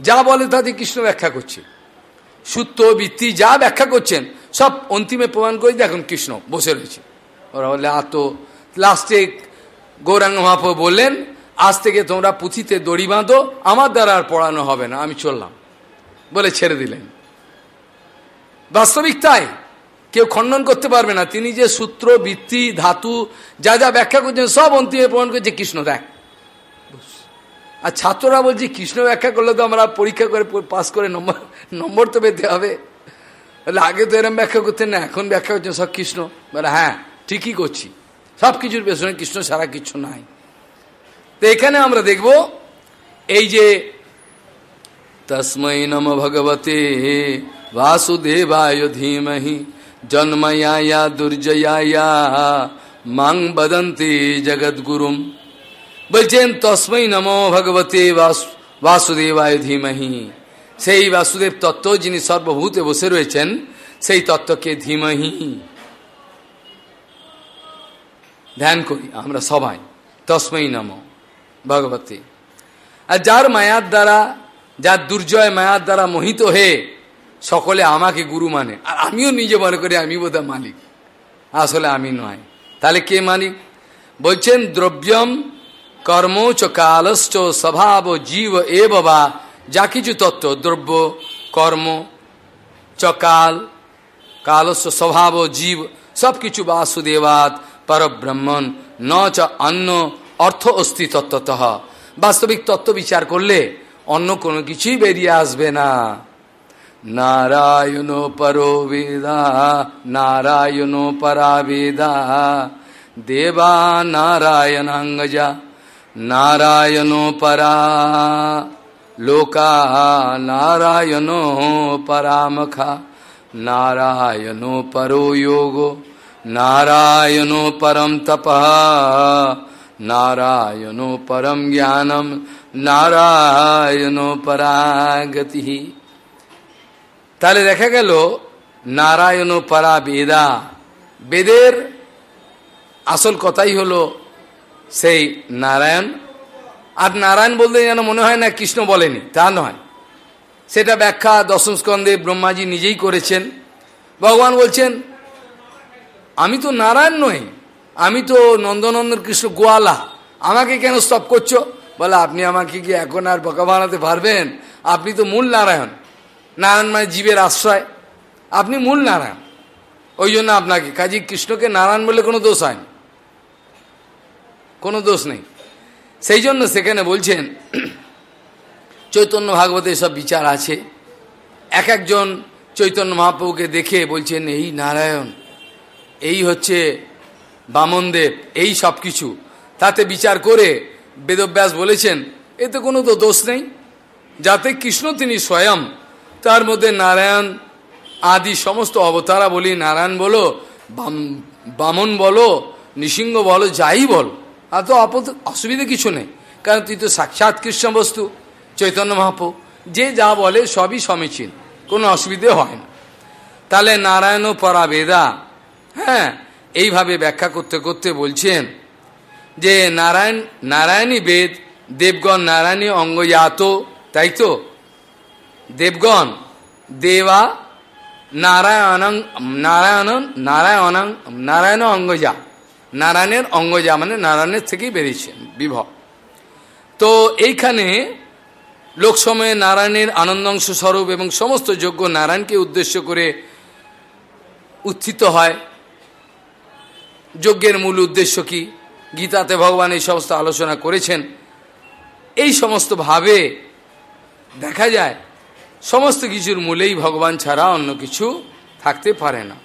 যা বলে তাদের কৃষ্ণ ব্যাখ্যা করছে। সূত্র, বৃত্তি যা ব্যাখ্যা করছেন, সব অন্তিমে প্রমাণ করে দেখুন কৃষ্ণ বসে রয়েছে। ওরা বলে আত লাস্টে গৌরাঙ্গ মহাপ্রু বললেন, আজ থেকে তোমরা পুঁথিতে দড়ি বাঁধো, আমার দ্বারা আর পড়ানো হবে না। আমি চললাম। বলে ছেড়ে দিলেন। বাস্তবিক তাই। কেউ খণ্ডন করতে পারবে না। তিনি যে সূত্র বৃত্তি ধাতু, যা যা ব্যাখ্যা করছেন, সব অন্তিমে প্রমাণ করছে কৃষ্ণ। দেখ। আর ছাত্ররা বলছে, কৃষ্ণ ব্যাখ্যা করলে তো আমরা পরীক্ষা করে পাস করে নম্বর নম্বর তো পেতে হবে। আগে তো এরম ব্যাখ্যা করতেন না, এখন ব্যাখ্যা করছেন সব কৃষ্ণ। বলে হ্যাঁ ঠিকই করছি। সব কিছুর পেছনে কৃষ্ণ ছাড়া কিছু নাই। তো এখানে আমরা দেখব, এই যে তসমৈ নম ভগবতে বাসুদেবায় ধীমহি জন্ময়া দুর্জয়া মাং বদন্তে জগদ্গুরুম। বলছেন, তসমৈ নম ভগবতে বাসুদেবায় ধীমহি। সেই বাসুদেব তত্ত্ব যিনি সর্বভূতে বসে রয়েছেন, সেই তত্ত্বকে ধীমহি। ধ্যান করি, আমরা সবাই। তসমই নম, ভগবতী। আর যার মায়ার দ্বারা, যার দুর্জয় মায়ার দ্বারা মোহিত হয়ে সকলে আমাকে গুরু মানে আর আমিও নিজে মনে করি আমি বোধ মালিক। আসলে আমি নয়। তাহলে কে মালিক? বলছেন, দ্রব্যম কর্ম চ কালশ্চ স্বভাব জীব এ বাবা যা কিছু তত্ত্ব, দ্রব্য, কর্ম, চকাল কালস্য স্বভাব জীব সব কিছু বাসুদেবাদ পরব্রহ্মণ, ন চ অন্য অর্থ অস্থি তত্ত্বত। বাস্তবিক তত্ত্ব বিচার করলে অন্য কোনো কিছুই বেরিয়ে আসবে না। নারায়ণ পরো বেদা, নারায়ণ পরা বেদা। দেবা নারায়ণাঙ্গজা, নারায়ণ পরা। লোকা নারায়ণ পরামখা, নারায়ণ পরো যোগ। নারায়ণ পরম তপ নারায়ণ পরম জ্ঞানম নারায়ণ পরাগতি তাহলে দেখা গেল, নারায়ণ পরা বেদা বেদের আসল কথাই হলো সেই নারায়ণ। আর নারায়ণ বলতে যেন মনে হয় না কৃষ্ণ বলেনি, তা নয়। সেটা ব্যাখ্যা দশম স্কন্ধে ব্রহ্মাজি নিজেই করেছেন। ভগবান বলছেন আমি তো নারায়ণ নই, আমি তো নন্দনন্দন কৃষ্ণ গোয়ালা। আমাকে কেন স্তপ করছ? বলে, আপনি আমাকে কি এখন আর বকা বানাতে পারবেন? আপনি তো মূল নারায়ণ। নারায়ণ মানে জীবের আশ্রয়। আপনি মূল নারায়ণ। ওই জন্য আপনাকে, কাজী কৃষ্ণকে নারায়ণ বলে কোনো দোষ হয়নি কোনো দোষ নেই। সেই জন্য সেখানে বলছেন, চৈতন্য ভাগবতে সব বিচার আছে। এক একজন চৈতন্য মহাপ্রভুকে দেখে বলছেন, এই নারায়ণ এই হচ্ছে বামনদেব এই সব কিছু তাতে বিচার করে বেদব্যাস বলেছেন, এতে কোনো তো দোষ নেই। যাতে কৃষ্ণ তিনি স্বয়ং, তার মধ্যে নারায়ণ আদি সমস্ত অবতারা বলি, নারায়ণ বলো বামন বলো, নৃসিংহ বলো, যাই বল, আর তো অসুবিধা কিছু নেই। কারণ তুই তো সাক্ষাৎ কৃষ্ণ বস্তু, চৈতন্য মহাপ্রু যে যা বলে সবই সমীচীন, কোনো অসুবিধে হয় না। তাহলে নারায়ণ পরা বেদা হ্যাঁ এইভাবে ব্যাখ্যা করতে করতে বলছেন যে নারায়ণ, নারায়ণী বেদ, দেবগণ নারায়ণী অঙ্গজাত, তাই তো? দেবগণ, দেবা, নারায়ণ নারায়ণ নারায়ণ নারায়ণ অঙ্গজা, নারায়ণের অঙ্গজা মানে নারায়ণের থেকেই বেরিয়েছেন বিভব তো এইখানে লোকসময়ে নারায়ণের আনন্দাংশ স্বরূপ এবং সমস্ত যোগ্য নারায়ণকে উদ্দেশ্য করে উত্থিত হয়। যজ্ঞের মূল উদ্দেশ্য কি? গীতাতে ভগবান এই সমস্ত আলোচনা করেছেন। এই সমস্ত ভাবে দেখা যায়, সমস্ত কিছুর মূলেই ভগবান ছাড়া অন্য কিছু থাকতে পারে না।